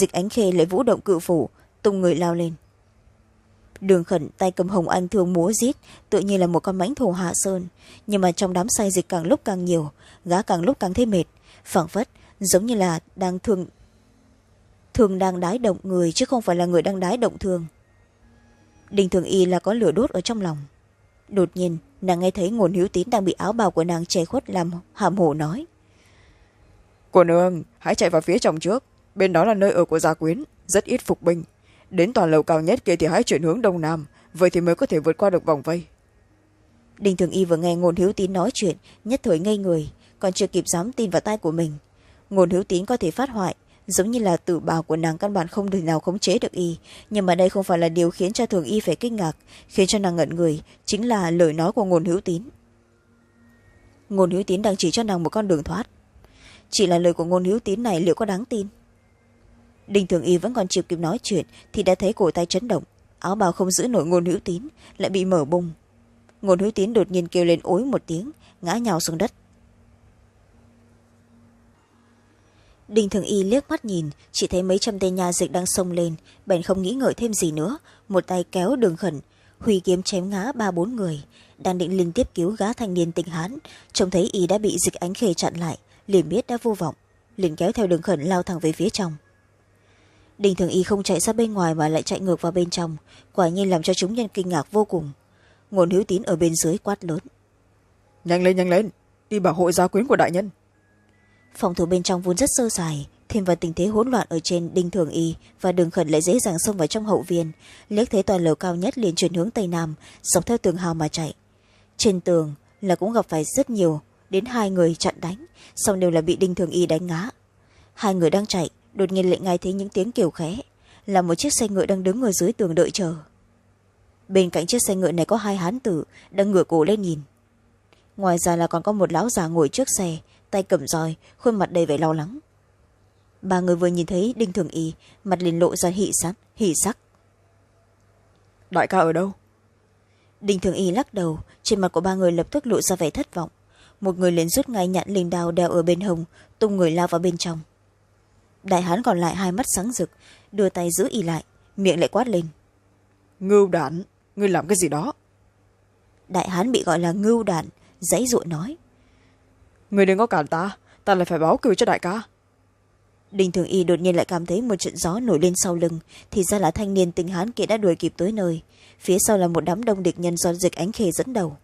dịch ánh khê lại vũ động cự phủ, tung người lao lên. Đường khẩn tay cầm hồng anh thường múa giết, tự nhiên là một con mãnh thổ hạ sơn. Nhưng mà trong đám say dịch càng lúc càng nhiều gã càng lúc càng thấy mệt, phảng phất giống như là đang thường thường đang đái động người chứ không phải là người đang đái động thường đình thường y là có lửa đốt ở trong lòng. Đột nhiên, nàng nghe thấy nguồn hữu tín đang bị áo bào của nàng che khuất làm hàm hổ nói. Cô nương, hãy chạy vào phía trong trước bên đó là nơi ở của gia quyến, rất ít phục binh. Đến toàn lầu cao nhất kia thì hãy chuyển hướng đông nam, vậy thì mới có thể vượt qua được vòng vây. Đinh thường y vừa nghe ngôn hữu tín nói chuyện, nhất thời ngây người, còn chưa kịp dám tin vào tai của mình. Ngôn hữu tín có thể phát hoại, giống như là tử bào của nàng căn bản không thể nào khống chế được y. Nhưng mà đây không phải là điều khiến cho thường y phải kinh ngạc, khiến cho nàng ngẩn người, chính là lời nói của ngôn hữu tín. Ngôn hữu tín đang chỉ cho nàng một con đường thoát. Chỉ là lời của ngôn hữu tín này liệu có đáng tin? Đinh thường y vẫn còn chưa kịp nói chuyện thì đã thấy cổ tay chấn động. Áo bào không giữ nổi ngôn hữu tín, lại bị mở bung ngôn hữu tín đột nhiên kêu lên ối một tiếng, ngã nhào xuống đất. Đinh thường y liếc mắt nhìn, chỉ thấy mấy trăm tên nha dịch đang xông lên, bèn không nghĩ ngợi thêm gì nữa, một tay kéo đường khẩn, huy kiếm chém ngã ba bốn người, đang định liên tiếp cứu gã thanh niên tình hán, trông thấy y đã bị dịch ánh khê chặn lại, liền biết đã vô vọng, liền kéo theo đường khẩn lao thẳng về phía trong đinh thường y không chạy ra bên ngoài mà lại chạy ngược vào bên trong. Quả nhiên làm cho chúng nhân kinh ngạc vô cùng. Ngôn hữu tín ở bên dưới quát lớn. Nhanh lên nhanh lên. Đi bảo hộ gia quyến của đại nhân. Phòng thủ bên trong vốn rất sơ sài thêm vào tình thế hỗn loạn ở trên đinh thường y và đường khẩn lại dễ dàng xông vào trong hậu viên. Liếc thấy toàn lầu cao nhất liền chuyển hướng tây nam dọc theo tường hào mà chạy. Trên tường là cũng gặp phải rất nhiều đến hai người chặn đánh xong đều là bị đinh thường y đánh ngã. Hai người đang chạy đột nhiên lại nghe thấy những tiếng kêu khẽ. Là một chiếc xe ngựa đang đứng ở dưới tường đợi chờ. Bên cạnh chiếc xe ngựa này có hai hán tử đang ngửa cổ lên nhìn. Ngoài ra là còn có một lão già ngồi trước xe tay cầm roi khuôn mặt đầy vẻ lo lắng. Ba người vừa nhìn thấy đinh thường y mặt liền lộ ra hỉ sắc hỉ sắc. Đại ca ở đâu? Đinh thường y lắc đầu trên mặt của ba người lập tức lộ ra vẻ thất vọng. Một người liền rút ngay nhạn linh đào đeo ở bên hông tung người lao vào bên trong đại hán còn lại hai mắt sáng rực đưa tay giữ y lại miệng lại quát lên. Ngưu đản ngươi làm cái gì đó? Đại hán bị gọi là ngưu đản dãy dụa nói. Người đừng có cản ta ta lại phải báo cừu cho đại ca. Đinh thường y đột nhiên lại cảm thấy một trận gió nổi lên sau lưng thì ra là thanh niên tinh hán kia đã đuổi kịp tới nơi. Phía sau là một đám đông địch nhân do dịch ánh khê dẫn đầu.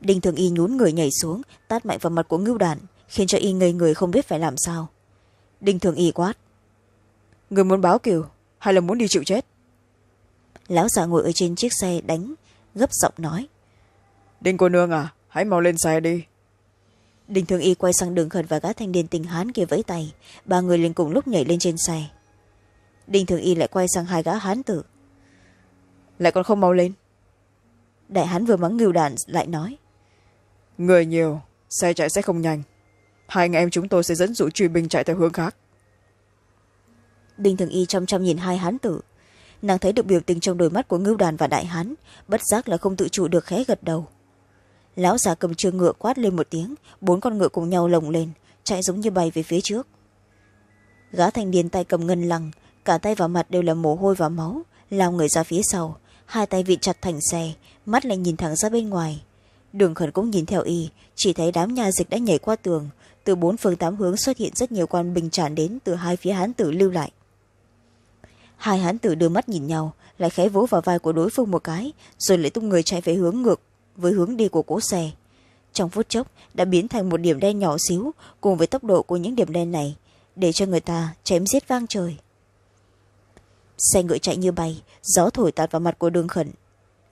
Đinh thường y nhún người nhảy xuống tát mạnh vào mặt của ngưu đản khiến cho y ngây người không biết phải làm sao đinh thường y quát. Người muốn báo cừu hay là muốn đi chịu chết? Lão già ngồi ở trên chiếc xe đánh gấp giọng nói. Đinh cô nương à hãy mau lên xe đi. Đinh thường y quay sang đường khẩn và gã thanh niên tình hán kia vẫy tay. Ba người liền cùng lúc nhảy lên trên xe. Đinh thường y lại quay sang hai gã hán tử. Lại còn không mau lên. Đại hán vừa mắng ngưu đàn lại nói. Người nhiều xe chạy sẽ không nhanh hai anh em chúng tôi sẽ dẫn dụ truy binh chạy theo hướng khác. Đinh thường y chăm chăm nhìn hai hán tử. Nàng thấy được biểu tình trong đôi mắt của ngưu đàn và đại hán, bất giác là không tự chủ được khẽ gật đầu. Lão già cầm trường ngựa quát lên một tiếng, bốn con ngựa cùng nhau lồng lên, chạy giống như bay về phía trước. Gã thanh niên tay cầm ngân lăng, cả tay và mặt đều là mồ hôi và máu, lao người ra phía sau, hai tay vịn chặt thành xe, mắt lại nhìn thẳng ra bên ngoài. Đường khẩn cũng nhìn theo y, chỉ thấy đám nhà dịch đã nhảy qua tường từ bốn phương tám hướng xuất hiện rất nhiều quan bình tràn đến từ hai phía hán tử lưu lại. Hai hán tử đưa mắt nhìn nhau, lại khẽ vỗ vào vai của đối phương một cái, rồi lại tung người chạy về hướng ngược, với hướng đi của cỗ xe. Trong phút chốc, đã biến thành một điểm đen nhỏ xíu, cùng với tốc độ của những điểm đen này, để cho người ta chém giết vang trời. Xe ngựa chạy như bay, gió thổi tạt vào mặt của đường khẩn.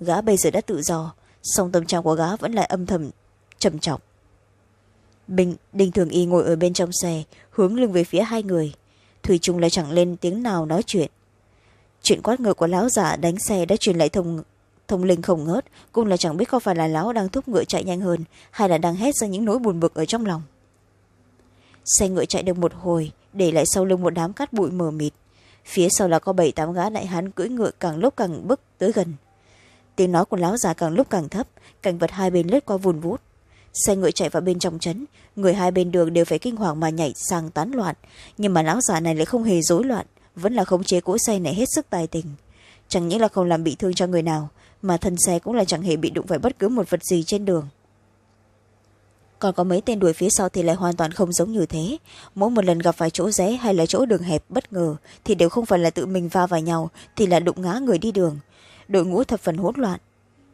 Gã bây giờ đã tự do, song tâm trạng của gã vẫn lại âm thầm, trầm trọng bình đinh thường y ngồi ở bên trong xe, hướng lưng về phía hai người. Thủy trung lại chẳng lên tiếng nào nói chuyện. Chuyện quát ngựa của lão giả đánh xe đã truyền lại thông thông linh không ngớt, cũng là chẳng biết có phải là lão đang thúc ngựa chạy nhanh hơn, hay là đang hét ra những nỗi buồn bực ở trong lòng. Xe ngựa chạy được một hồi, để lại sau lưng một đám cát bụi mờ mịt. Phía sau là có bảy tám gã đại hán cưỡi ngựa càng lúc càng bước tới gần. Tiếng nói của lão già càng lúc càng thấp, cảnh vật hai bên lướt qua vùn vút xe ngựa chạy vào bên trong trấn. Người hai bên đường đều phải kinh hoàng mà nhảy sang tán loạn. Nhưng mà lão già này lại không hề rối loạn, vẫn là khống chế cỗ xe này hết sức tài tình. Chẳng những là không làm bị thương cho người nào, mà thân xe cũng là chẳng hề bị đụng phải bất cứ một vật gì trên đường. Còn có mấy tên đuổi phía sau thì lại hoàn toàn không giống như thế. Mỗi một lần gặp phải chỗ rẽ hay là chỗ đường hẹp bất ngờ thì đều không phải là tự mình va vào nhau, thì là đụng ngã người đi đường. Đội ngũ thập phần hỗn loạn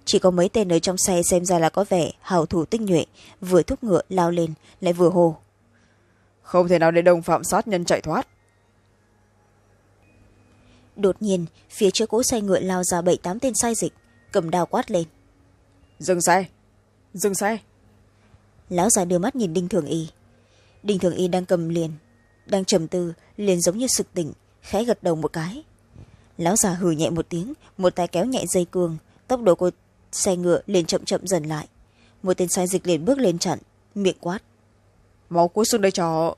chỉ có mấy tên ở trong xe xem ra là có vẻ hào thủ tinh nhuệ vừa thúc ngựa lao lên lại vừa hồ. Không thể nào để đồng phạm sát nhân chạy thoát. Đột nhiên phía trước cỗ xe ngựa lao ra bảy tám tên sai dịch cầm đao quát lên. Dừng xe dừng xe. Lão già đưa mắt nhìn đinh thường y. Đinh thường y đang cầm liền đang trầm tư liền giống như sực tỉnh khẽ gật đầu một cái. Lão già hừ nhẹ một tiếng một tay kéo nhẹ dây cương tốc độ của xe ngựa liền chậm chậm dần lại. Một tên sai dịch liền bước lên chặn miệng quát. Máu cúi xuống đây cho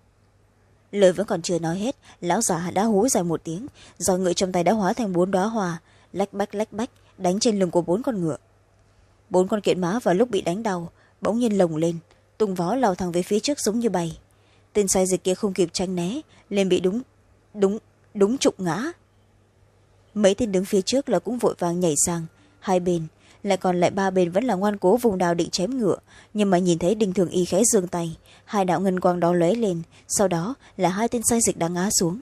lời vẫn còn chưa nói hết lão già đã hú dài một tiếng rồi ngựa trong tay đã hóa thành bốn đoá hoa lách bách lách bách đánh trên lưng của bốn con ngựa. Bốn con kiện má vào lúc bị đánh đau bỗng nhiên lồng lên tung vó lao thẳng về phía trước giống như bay. Tên sai dịch kia không kịp tranh né liền bị đúng đúng đúng trụng ngã. Mấy tên đứng phía trước là cũng vội vàng nhảy sang hai bên lại còn lại ba bên vẫn là ngoan cố vùng đào định chém ngựa. Nhưng mà nhìn thấy đinh thường y khẽ giương tay, hai đạo ngân quang đó lóe lên, sau đó là hai tên sai dịch đã ngã xuống.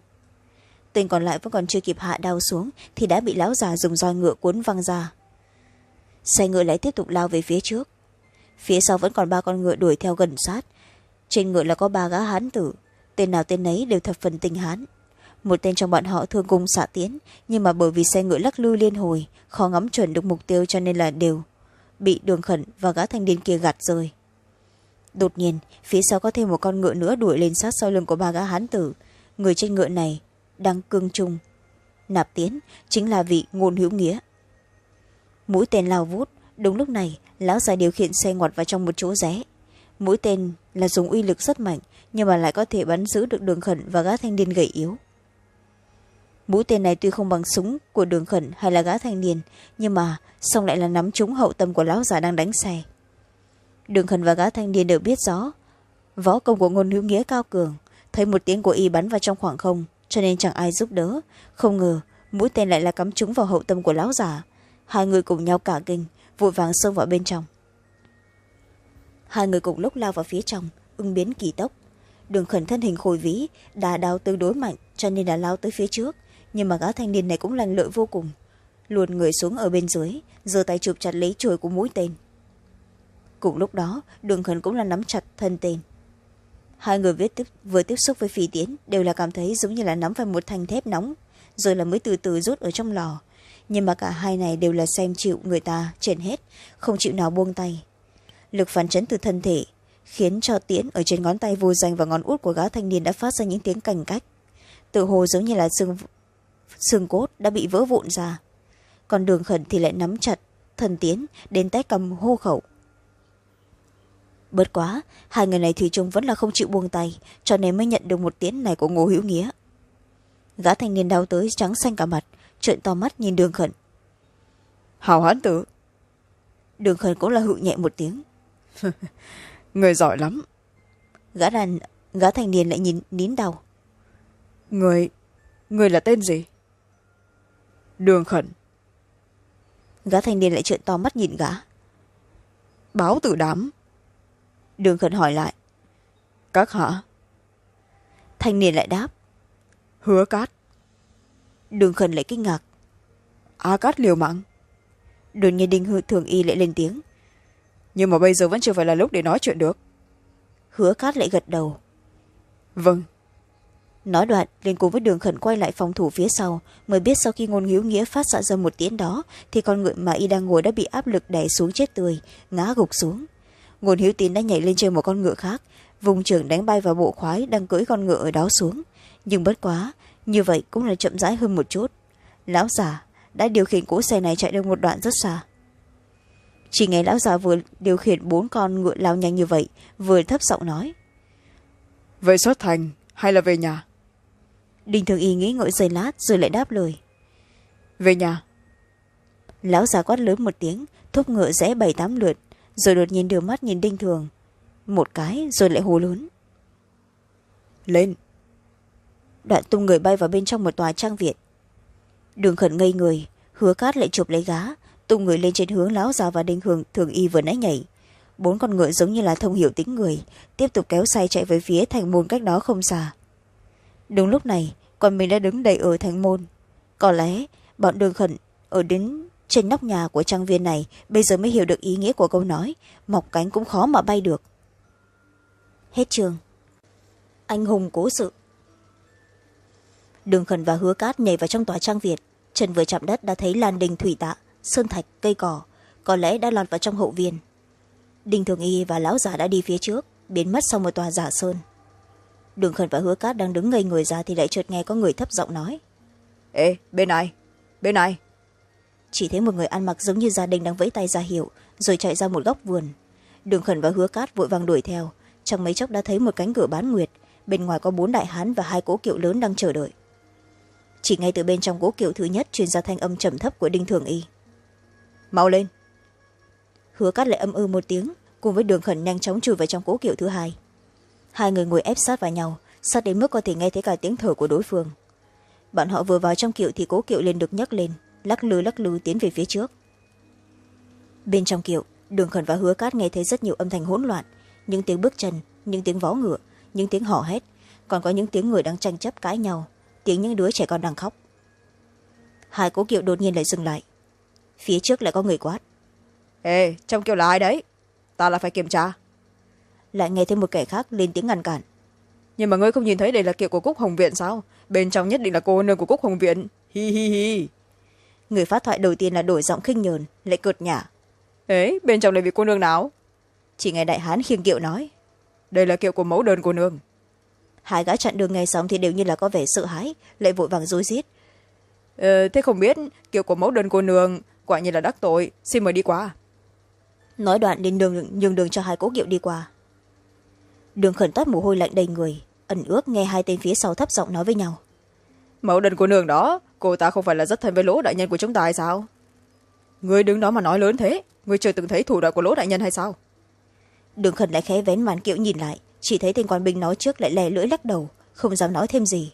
Tên còn lại vẫn còn chưa kịp hạ đao xuống, thì đã bị lão già dùng roi ngựa cuốn văng ra. Xe ngựa lại tiếp tục lao về phía trước. Phía sau vẫn còn ba con ngựa đuổi theo gần sát. Trên ngựa là có ba gã hán tử. Tên nào tên nấy đều thập phần tinh hán một tên trong bọn họ thương cung xạ tiến, nhưng mà bởi vì xe ngựa lắc lư liên hồi, khó ngắm chuẩn được mục tiêu cho nên là đều bị đường khẩn và gã thanh niên kia gạt rơi đột nhiên, phía sau có thêm một con ngựa nữa đuổi lên sát sau lưng của ba gã hán tử. Người trên ngựa này đang cương trung, nạp tiến, chính là vị ngôn hữu nghĩa. Mũi tên lao vút, đúng lúc này, lão già điều khiển xe ngoặt vào trong một chỗ rẽ. Mũi tên là dùng uy lực rất mạnh, nhưng mà lại có thể bắn giữ được đường khẩn và gã thanh niên gầy yếu mũi tên này tuy không bằng súng của đường khẩn hay là gã thanh niên, nhưng mà song lại là nắm trúng hậu tâm của lão già đang đánh xe đường khẩn và gã thanh niên đều biết rõ, võ công của ngôn hữu nghĩa cao cường, thấy một tiếng của y bắn vào trong khoảng không, cho nên chẳng ai giúp đỡ. Không ngờ, mũi tên lại là cắm trúng vào hậu tâm của lão già. Hai người cùng nhau cả kinh, vội vàng xông vào bên trong. Hai người cùng lúc lao vào phía trong ưng biến kỳ tốc. Đường khẩn thân hình khôi vĩ, đà đao tương đối mạnh, cho nên đã lao tới phía trước nhưng mà gã thanh niên này cũng lành lợi vô cùng. Luồn người xuống ở bên dưới giơ tay chụp chặt lấy chuôi của mũi tên. Cùng lúc đó đường khẩn cũng là nắm chặt thân tên. Hai người viết tiếp, vừa tiếp xúc với phi tiến đều là cảm thấy giống như là nắm phải một thanh thép nóng rồi là mới từ từ rút ở trong lò. Nhưng mà cả hai này đều là xem chịu người ta trên hết không chịu nào buông tay. Lực phản chấn từ thân thể khiến cho tiễn ở trên ngón tay vô danh và ngón út của gã thanh niên đã phát ra những tiếng cành cách. Tự hồ giống như là xương xương cốt đã bị vỡ vụn ra. Còn đường khẩn thì lại nắm chặt thần tiến đến tay cầm hô khẩu. Bớt quá hai người này thủy chung vẫn là không chịu buông tay cho nên mới nhận được một tiến này của ngô hữu nghĩa. Gã thanh niên đau tới trắng xanh cả mặt trợn to mắt nhìn đường khẩn. Hào hán tử. Đường khẩn cũng là hự nhẹ một tiếng. Người giỏi lắm. Gã đàn gã thanh niên lại nhìn nín đau. Người người là tên gì đường khẩn. Gã thanh niên lại trợn to mắt nhìn gã. Báo tử đám. Đường khẩn hỏi lại. Các hạ thanh niên lại đáp. Hứa cát. Đường khẩn lại kinh ngạc. A cát liều mạng. Đột nhiên đinh hư thường y lại lên tiếng. Nhưng mà bây giờ vẫn chưa phải là lúc để nói chuyện được. Hứa cát lại gật đầu. Vâng nói đoạn, liền cùng với đường khẩn quay lại phòng thủ phía sau, mới biết sau khi ngôn hiếu nghĩa phát xạ ra một tiếng đó, thì con ngựa mà y đang ngồi đã bị áp lực đè xuống chết tươi, ngã gục xuống. Ngôn hiếu tín đã nhảy lên trên một con ngựa khác, vùng trưởng đánh bay vào bộ khoái đang cưỡi con ngựa ở đó xuống. Nhưng bất quá, như vậy cũng là chậm rãi hơn một chút. Lão già, đã điều khiển cỗ xe này chạy được một đoạn rất xa. Chỉ nghe lão già vừa điều khiển bốn con ngựa lao nhanh như vậy, vừa thấp giọng nói. Về xuất thành hay là về nhà? Đinh thường y nghĩ ngợi giây lát rồi lại đáp lời. Về nhà. Lão già quát lớn một tiếng thúc ngựa rẽ bảy tám lượt rồi đột nhiên đưa mắt nhìn đinh thường. Một cái rồi lại hô lớn. Lên. Đoạn tung người bay vào bên trong một tòa trang viện đường khẩn ngây người hứa cát lại chụp lấy gá tung người lên trên hướng lão già và đinh hường thường y vừa nãy nhảy. Bốn con ngựa giống như là thông hiểu tính người tiếp tục kéo say chạy về phía thành môn cách đó không xa đúng lúc này còn mình đã đứng đầy ở thành môn. Có lẽ bọn đường khẩn ở đến trên nóc nhà của trang viên này bây giờ mới hiểu được ý nghĩa của câu nói, mọc cánh cũng khó mà bay được. Hết trường. Anh hùng cố sự. Đường khẩn và hứa cát nhảy vào trong tòa trang việt. Trần vừa chạm đất đã thấy lan đình thủy tạ, sơn thạch, cây cỏ, có lẽ đã lọt vào trong hậu viên. Đinh thường y và lão già đã đi phía trước, biến mất sau một tòa giả sơn đường khẩn và hứa cát đang đứng ngây người ra thì lại chợt nghe có người thấp giọng nói. Ê bên này bên này. Chỉ thấy một người ăn mặc giống như gia đình đang vẫy tay ra hiệu rồi chạy ra một góc vườn. Đường khẩn và hứa cát vội vàng đuổi theo. Trong mấy chốc đã thấy một cánh cửa bán nguyệt bên ngoài có bốn đại hán và hai cỗ kiệu lớn đang chờ đợi. Chỉ ngay từ bên trong cỗ kiệu thứ nhất truyền ra thanh âm trầm thấp của đinh thường y. Mau lên. Hứa cát lại âm ư một tiếng cùng với đường khẩn nhanh chóng chui vào trong cỗ kiệu thứ hai hai người ngồi ép sát vào nhau, sát đến mức có thể nghe thấy cả tiếng thở của đối phương. Bọn họ vừa vào trong kiệu thì cố kiệu lên được nhấc lên, lắc lư lắc lư tiến về phía trước. Bên trong kiệu, đường khẩn và hứa cát nghe thấy rất nhiều âm thanh hỗn loạn, những tiếng bước chân, những tiếng vó ngựa, những tiếng hò hét, còn có những tiếng người đang tranh chấp cãi nhau, tiếng những đứa trẻ con đang khóc. Hai cố kiệu đột nhiên lại dừng lại. Phía trước lại có người quát. Ê, trong kiệu là ai đấy? Ta là phải kiểm tra lại nghe thêm một kẻ khác lên tiếng ngăn cản. Nhưng mà ngươi không nhìn thấy đây là kiệu của cúc hồng viện sao? Bên trong nhất định là cô nương của cúc hồng viện. Hi hi hi. Người phát thoại đầu tiên là đổi giọng khinh nhờn lại cợt nhả. Ấy bên trong đây vị cô nương nào? Chỉ nghe đại hán khiêng kiệu nói. Đây là kiệu của mẫu đơn cô nương. Hai gã chặn đường nghe xong thì đều như là có vẻ sợ hãi lại vội vàng rối rít. Ờ, thế không biết kiệu của mẫu đơn cô nương quả nhiên là đắc tội xin mời đi qua. Nói đoạn đến đường nhường đường cho hai cố kiệu đi qua đường khẩn toát mồ hôi lạnh đầy người ẩn ước nghe hai tên phía sau thấp giọng nói với nhau. Mẫu đơn cô nương đó cô ta không phải là rất thân với lỗ đại nhân của chúng ta hay sao? Người đứng đó mà nói lớn thế người chưa từng thấy thủ đoạn của lỗ đại nhân hay sao? Đường khẩn lại khẽ vén màn kiệu nhìn lại chỉ thấy tên quan binh nói trước lại lè lưỡi lắc đầu không dám nói thêm gì.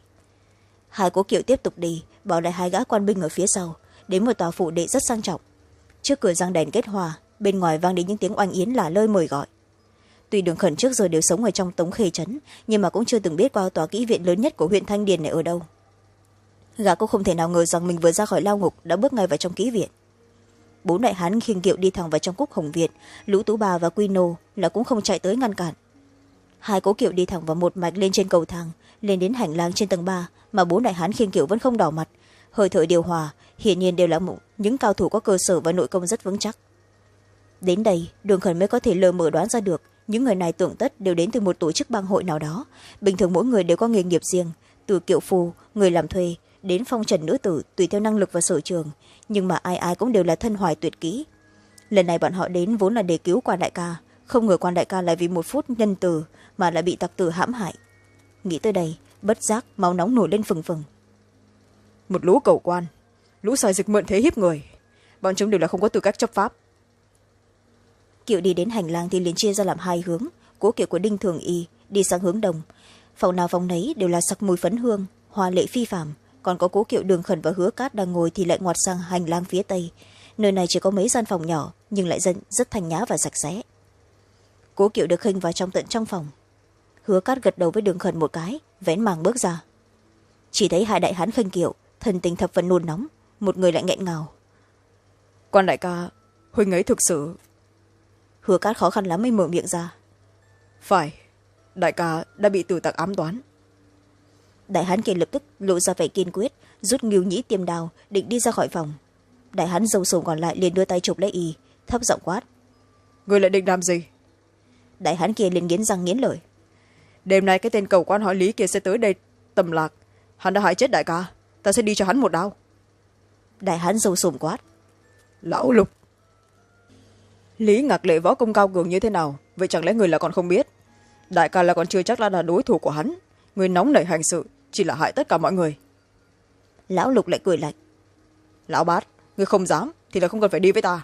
Hai cố kiệu tiếp tục đi bỏ lại hai gã quan binh ở phía sau đến một tòa phủ đệ rất sang trọng. Trước cửa răng đèn kết hòa bên ngoài vang đến những tiếng oanh yến lả lơi mời gọi tuy đường khẩn trước giờ đều sống ở trong tống khê trấn, nhưng mà cũng chưa từng biết qua tòa kỹ viện lớn nhất của huyện thanh điền này ở đâu. Gã cũng không thể nào ngờ rằng mình vừa ra khỏi lao ngục đã bước ngay vào trong kỹ viện. Bốn đại hán khiêng kiệu đi thẳng vào trong cúc hồng viện, lũ tú bà và quy nô là cũng không chạy tới ngăn cản. Hai cố kiệu đi thẳng vào một mạch lên trên cầu thang, lên đến hành lang trên tầng ba mà bốn đại hán khiêng kiệu vẫn không đỏ mặt. Hơi thở điều hòa, hiển nhiên đều là những cao thủ có cơ sở và nội công rất vững chắc. Đến đây, đường khẩn mới có thể lờ mờ đoán ra được những người này tưởng tất đều đến từ một tổ chức bang hội nào đó. Bình thường mỗi người đều có nghề nghiệp riêng. Từ kiệu phù, người làm thuê, đến phong trần nữ tử, tùy theo năng lực và sở trường. Nhưng mà ai ai cũng đều là thân hoài tuyệt kỹ. Lần này bọn họ đến vốn là để cứu quan đại ca. Không ngờ quan đại ca lại vì một phút nhân từ mà lại bị tặc tử hãm hại. Nghĩ tới đây, bất giác máu nóng nổi lên phừng phừng. Một lũ cầu quan. Lũ sai dịch mượn thế hiếp người. Bọn chúng đều là không có tư cách chấp pháp kiệu đi đến hành lang thì liền chia ra làm hai hướng. Cố kiệu của đinh thường y đi sang hướng đông. Phòng nào phòng nấy đều là sặc mùi phấn hương, hoa lệ phi phạm còn có cố kiệu đường khẩn và hứa cát đang ngồi thì lại ngoặt sang hành lang phía tây. Nơi này chỉ có mấy gian phòng nhỏ, nhưng lại dân rất thanh nhã và sạch sẽ. Cố kiệu được khinh vào trong tận trong phòng. Hứa cát gật đầu với đường khẩn một cái, vén màng bước ra. Chỉ thấy hai đại hán khinh kiệu thần tình thập phần nôn nóng, một người lại nghẹn ngào. Quan đại ca, huynh ấy thực sự hứa cát khó khăn lắm mới mở miệng ra. Phải đại ca đã bị tử tặc ám toán. Đại hán kia lập tức lộ ra vẻ kiên quyết rút nghiêu nhĩ tiêm đào định đi ra khỏi phòng. Đại hán dâu sồn còn lại liền đưa tay chụp lấy y thấp giọng quát. Người lại định làm gì? Đại hán kia liền nghiến răng nghiến lợi. Đêm nay cái tên cầu quan hỏi lý kia sẽ tới đây tầm lạc. Hắn đã hại chết đại ca ta sẽ đi cho hắn một đau đại hán dâu sồn quát. Lão lục lý ngạc lệ võ công cao cường như thế nào? Vậy chẳng lẽ người là còn không biết? Đại ca là còn chưa chắc là, là đối thủ của hắn. Người nóng nảy hành sự chỉ là hại tất cả mọi người. Lão lục lại cười lạnh. Lão bát người không dám thì là không cần phải đi với ta.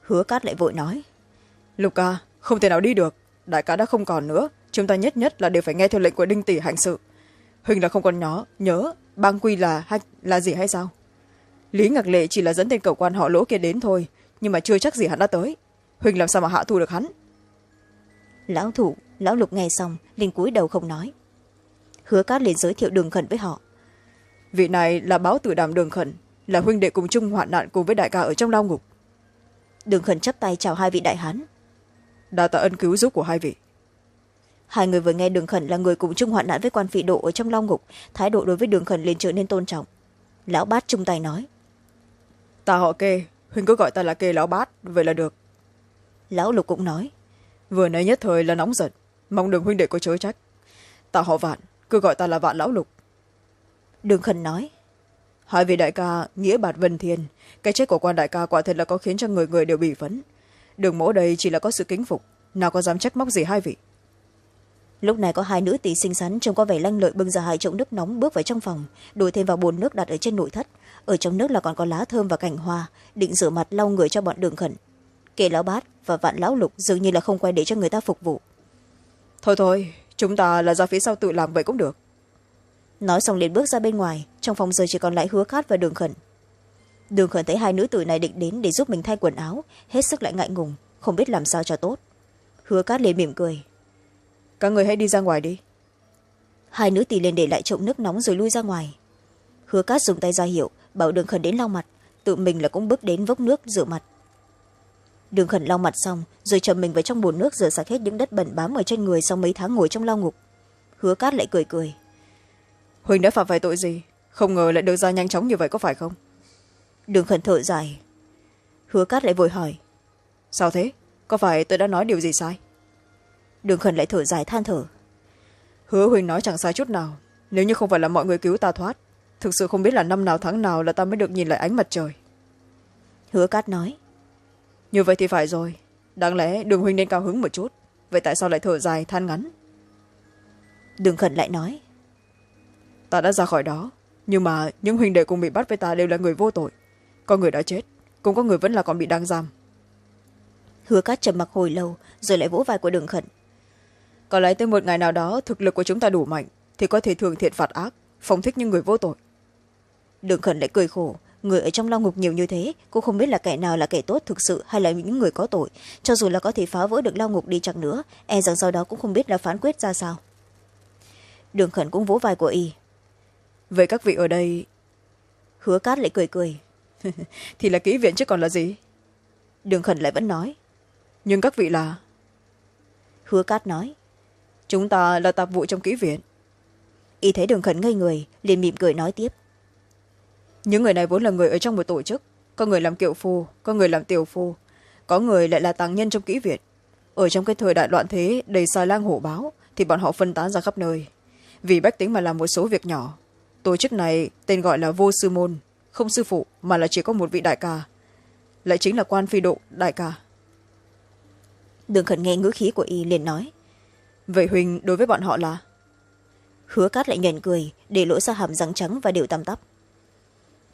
Hứa cát lại vội nói. Lục ca không thể nào đi được. Đại ca đã không còn nữa. Chúng ta nhất nhất là đều phải nghe theo lệnh của đinh tỷ hành sự. Huỳnh là không còn nhớ nhớ bang quy là hay là gì hay sao? Lý ngạc lệ chỉ là dẫn tên cầu quan họ lỗ kia đến thôi nhưng mà chưa chắc gì hắn đã tới. Huỳnh làm sao mà hạ thu được hắn? Lão thủ lão lục nghe xong liền cúi đầu không nói. Hứa cát liền giới thiệu đường khẩn với họ. Vị này là báo tử đàm đường khẩn là huynh đệ cùng chung hoạn nạn cùng với đại ca ở trong lao ngục. Đường khẩn chắp tay chào hai vị đại hán. Đa tạ ân cứu giúp của hai vị. Hai người vừa nghe đường khẩn là người cùng chung hoạn nạn với quan phị độ ở trong lao ngục thái độ đối với đường khẩn liền trở nên tôn trọng. Lão bát chung tay nói. Ta họ kê huynh cứ gọi ta là kê lão bát vậy là được. Lão lục cũng nói. Vừa nãy nhất thời là nóng giận mong đường huynh đệ có chối trách. Ta họ vạn cứ gọi ta là vạn lão lục. Đường khẩn nói. Hai vị đại ca nghĩa bạt vân thiên cái chết của quan đại ca quả thật là có khiến cho người người đều bị phấn. Đường mỗ đây chỉ là có sự kính phục nào có dám trách móc gì hai vị lúc này có hai nữ tỷ xinh xắn trông có vẻ lanh lợi bưng ra hai chậu nước nóng bước vào trong phòng đổ thêm vào bồn nước đặt ở trên nội thất. Ở trong nước là còn có lá thơm và cành hoa định rửa mặt lau người cho bọn đường khẩn. Kể lão bát và vạn lão lục dường như là không quay để cho người ta phục vụ. Thôi thôi chúng ta là ra phía sau tự làm vậy cũng được. Nói xong liền bước ra bên ngoài trong phòng giờ chỉ còn lại hứa khát và đường khẩn. Đường khẩn thấy hai nữ tử này định đến để giúp mình thay quần áo hết sức lại ngại ngùng không biết làm sao cho tốt. Hứa cát liền mỉm cười các người hãy đi ra ngoài đi. Hai nữ tỷ liền để lại chậu nước nóng rồi lui ra ngoài. Hứa cát dùng tay ra hiệu bảo đường khẩn đến lau mặt tự mình là cũng bước đến vốc nước rửa mặt. Đường khẩn lau mặt xong rồi chầm mình vào trong bồn nước rửa sạch hết những đất bẩn bám ở trên người sau mấy tháng ngồi trong lao ngục. Hứa cát lại cười cười. Huỳnh đã phạm phải tội gì? Không ngờ lại được ra nhanh chóng như vậy có phải không? Đường khẩn thở dài. Hứa cát lại vội hỏi. Sao thế? Có phải tôi đã nói điều gì sai đường khẩn lại thở dài than thở. Hứa huỳnh nói chẳng sai chút nào. Nếu như không phải là mọi người cứu ta thoát thực sự không biết là năm nào tháng nào là ta mới được nhìn lại ánh mặt trời. Hứa cát nói. Như vậy thì phải rồi. Đáng lẽ đường huynh nên cao hứng một chút. Vậy tại sao lại thở dài than ngắn? Đường khẩn lại nói. Ta đã ra khỏi đó. Nhưng mà những huynh đệ cùng bị bắt với ta đều là người vô tội. Có người đã chết cũng có người vẫn là còn bị đang giam. Hứa cát trầm mặc hồi lâu rồi lại vỗ vai của đường khẩn có lẽ tới một ngày nào đó thực lực của chúng ta đủ mạnh thì có thể thường thiện phạt ác phóng thích những người vô tội. Đường khẩn lại cười khổ. Người ở trong lao ngục nhiều như thế cũng không biết là kẻ nào là kẻ tốt thực sự hay là những người có tội. Cho dù là có thể phá vỡ được lao ngục đi chăng nữa e rằng sau đó cũng không biết là phán quyết ra sao. Đường khẩn cũng vỗ vai của y. Vậy các vị ở đây hứa cát lại cười cười. Thì là kỹ viện chứ còn là gì? Đường khẩn lại vẫn nói. Nhưng các vị là hứa cát nói chúng ta là tạp vụ trong kỹ viện. Y thấy đường khẩn ngây người, liền mỉm cười nói tiếp. Những người này vốn là người ở trong một tổ chức. Có người làm kiệu phu, có người làm tiểu phu. Có người lại là tàng nhân trong kỹ viện. Ở trong cái thời đại loạn thế, đầy xài lang hổ báo, thì bọn họ phân tán ra khắp nơi. Vì bách tính mà làm một số việc nhỏ. Tổ chức này tên gọi là vô sư môn. Không sư phụ, mà là chỉ có một vị đại ca. Lại chính là quan phi độ, đại ca. Đường khẩn nghe ngữ khí của y liền nói vậy huỳnh đối với bọn họ là? Hứa cát lại nhuận cười để lỗ ra hàm răng trắng và đều tăm tắp.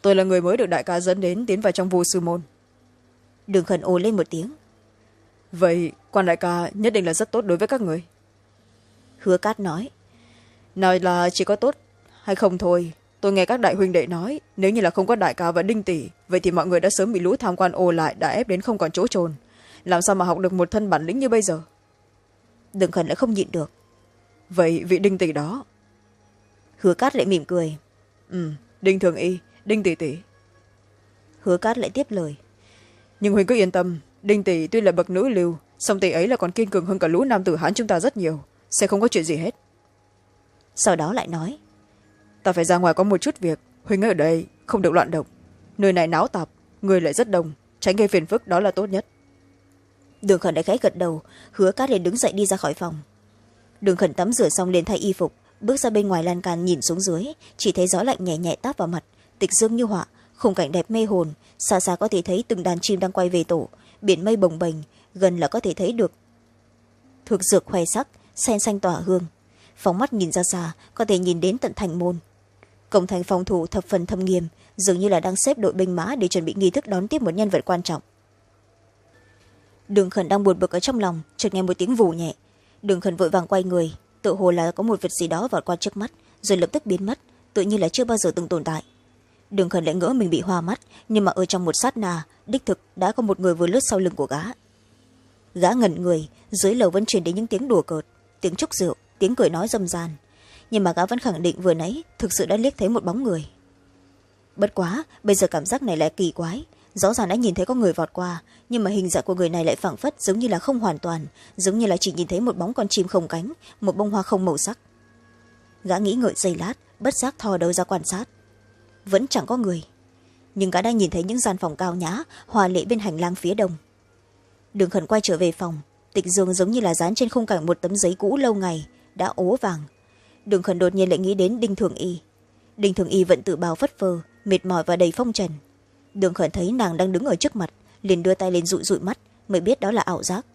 Tôi là người mới được đại ca dẫn đến tiến vào trong vô sư môn. Đường khẩn ồ lên một tiếng. Vậy quan đại ca nhất định là rất tốt đối với các người. Hứa cát nói nói là chỉ có tốt hay không thôi. Tôi nghe các đại huynh đệ nói nếu như là không có đại ca và đinh tỷ vậy thì mọi người đã sớm bị lũ tham quan ồ lại đã ép đến không còn chỗ trồn. Làm sao mà học được một thân bản lĩnh như bây giờ đường khẩn lại không nhịn được. Vậy vị đinh tỷ đó? Hứa cát lại mỉm cười. Ừ đinh thường y đinh tỷ tỷ. Hứa cát lại tiếp lời. Nhưng huynh cứ yên tâm đinh tỷ tuy là bậc nữ lưu song tỷ ấy là còn kiên cường hơn cả lũ nam tử hán chúng ta rất nhiều sẽ không có chuyện gì hết. Sau đó lại nói. Ta phải ra ngoài có một chút việc huynh ở đây không được loạn động. Nơi này náo tạp người lại rất đông tránh gây phiền phức đó là tốt nhất đường khẩn đã khẽ gật đầu, hứa cát liền đứng dậy đi ra khỏi phòng. Đường khẩn tắm rửa xong liền thay y phục, bước ra bên ngoài lan can nhìn xuống dưới, chỉ thấy gió lạnh nhẹ nhẹ táp vào mặt, tịch dương như họa, khung cảnh đẹp mê hồn, xa xa có thể thấy từng đàn chim đang quay về tổ, biển mây bồng bềnh, gần là có thể thấy được thực dược khoe sắc, sen xanh tỏa hương. Phóng mắt nhìn ra xa, có thể nhìn đến tận thành môn. Cổng thành phòng thủ thập phần thâm nghiêm, dường như là đang xếp đội binh mã để chuẩn bị nghi thức đón tiếp một nhân vật quan trọng đường khẩn đang buồn bực ở trong lòng, chợt nghe một tiếng vù nhẹ. Đường khẩn vội vàng quay người, tự hồ là có một vật gì đó vọt qua trước mắt, rồi lập tức biến mất, tự như là chưa bao giờ từng tồn tại. Đường khẩn lại ngỡ mình bị hoa mắt, nhưng mà ở trong một sát nà đích thực đã có một người vừa lướt sau lưng của gã. Gã ngẩn người, dưới lầu vẫn truyền đến những tiếng đùa cợt, tiếng chúc rượu, tiếng cười nói râm ran. Nhưng mà gã vẫn khẳng định vừa nãy thực sự đã liếc thấy một bóng người. Bất quá, bây giờ cảm giác này lại kỳ quái rõ ràng đã nhìn thấy có người vọt qua, nhưng mà hình dạng của người này lại phảng phất giống như là không hoàn toàn, giống như là chỉ nhìn thấy một bóng con chim không cánh, một bông hoa không màu sắc. Gã nghĩ ngợi giây lát, bất giác thò đầu ra quan sát. Vẫn chẳng có người, nhưng gã đã nhìn thấy những gian phòng cao nhã, hòa lệ bên hành lang phía đông. Đường khẩn quay trở về phòng, tịch dương giống như là dán trên khung cảnh một tấm giấy cũ lâu ngày, đã ố vàng. Đường khẩn đột nhiên lại nghĩ đến đinh thường y. Đinh thường y vẫn tự bào phất phơ, mệt mỏi và đầy phong trần đường khẩn thấy nàng đang đứng ở trước mặt liền đưa tay lên dụi dụi mắt mới biết đó là ảo giác.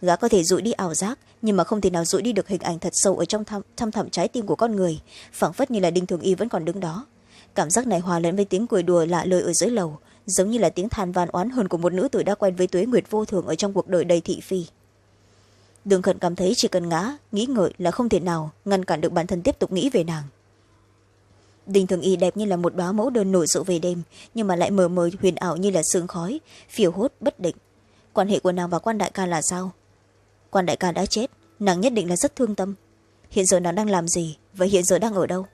Gã có thể dụi đi ảo giác nhưng mà không thể nào dụi đi được hình ảnh thật sâu ở trong thăm, thăm thẳm trái tim của con người phảng phất như là đinh thường y vẫn còn đứng đó. Cảm giác này hòa lẫn với tiếng cười đùa lạ lời ở dưới lầu giống như là tiếng than van oán hờn của một nữ tử đã quen với tuế nguyệt vô thường ở trong cuộc đời đầy thị phi. Đường khẩn cảm thấy chỉ cần ngã nghĩ ngợi là không thể nào ngăn cản được bản thân tiếp tục nghĩ về nàng đình thường y đẹp như là một đoá mẫu đơn nổi rộ về đêm, nhưng mà lại mờ mờ, huyền ảo như là sương khói phiểu hốt, bất định. Quan hệ của nàng và quan đại ca là sao? Quan đại ca đã chết, nàng nhất định là rất thương tâm. Hiện giờ nàng đang làm gì và hiện giờ đang ở đâu?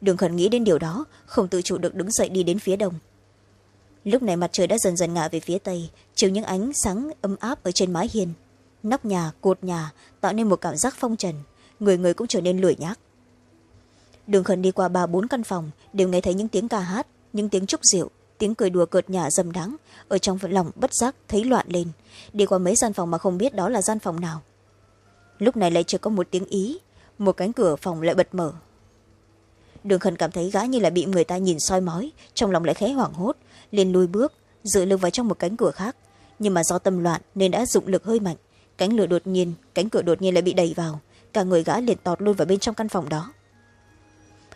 Đường khẩn nghĩ đến điều đó, không tự chủ được đứng dậy đi đến phía đông. Lúc này mặt trời đã dần dần ngả về phía tây, chiếu những ánh sáng ấm áp ở trên mái hiên. Nóc nhà, cột nhà, tạo nên một cảm giác phong trần, người người cũng trở nên lười nhác đường khẩn đi qua ba bốn căn phòng, đều nghe thấy những tiếng ca hát, những tiếng trúc rượu, tiếng cười đùa cợt nhả dầm đáng ở trong lòng bất giác thấy loạn lên. Đi qua mấy gian phòng mà không biết đó là gian phòng nào. Lúc này lại chưa có một tiếng ý, một cánh cửa phòng lại bật mở. Đường khẩn cảm thấy gã như là bị người ta nhìn soi mói, trong lòng lại khẽ hoảng hốt, liền lùi bước, dựa lưng vào trong một cánh cửa khác. Nhưng mà do tâm loạn nên đã dụng lực hơi mạnh, cánh lửa đột nhiên, cánh cửa đột nhiên lại bị đẩy vào, cả người gã liền tọt luôn vào bên trong căn phòng đó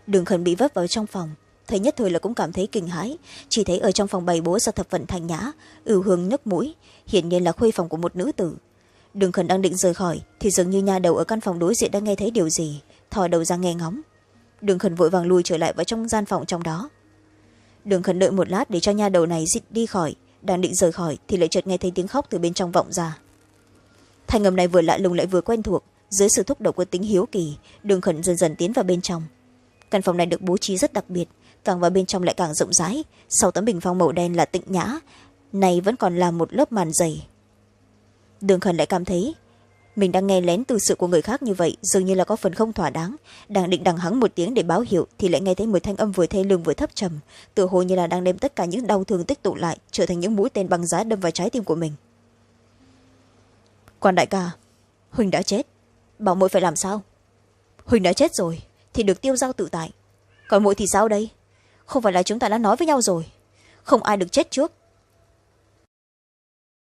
đường khẩn bị vấp vào trong phòng. Thấy nhất thời là cũng cảm thấy kinh hãi. Chỉ thấy ở trong phòng bày bố ra thập phận thành nhã, ưu hương nức mũi, hiển nhiên là khuê phòng của một nữ tử. Đường khẩn đang định rời khỏi, thì dường như nha đầu ở căn phòng đối diện đang nghe thấy điều gì, thò đầu ra nghe ngóng. Đường khẩn vội vàng lùi trở lại vào trong gian phòng trong đó. Đường khẩn đợi một lát để cho nha đầu này đi khỏi, đang định rời khỏi thì lại chợt nghe thấy tiếng khóc từ bên trong vọng ra. Thanh âm này vừa lạ lùng lại vừa quen thuộc, dưới sự thúc đẩy của tính hiếu kỳ, đường khẩn dần dần tiến vào bên trong căn phòng này được bố trí rất đặc biệt, càng vào bên trong lại càng rộng rãi. Sau tấm bình phong màu đen là tịnh nhã, này vẫn còn là một lớp màn dày. Đường khẩn lại cảm thấy mình đang nghe lén từ sự của người khác như vậy, dường như là có phần không thỏa đáng. Đang định đằng hắng một tiếng để báo hiệu thì lại nghe thấy một thanh âm vừa thê lương vừa thấp trầm, tựa hồ như là đang đem tất cả những đau thương tích tụ lại, trở thành những mũi tên băng giá đâm vào trái tim của mình. Quan đại ca, huỳnh đã chết. Bảo muội phải làm sao? Huỳnh đã chết rồi thì được tiêu giao tự tại. Còn muội thì sao đây? Không phải là chúng ta đã nói với nhau rồi. Không ai được chết trước.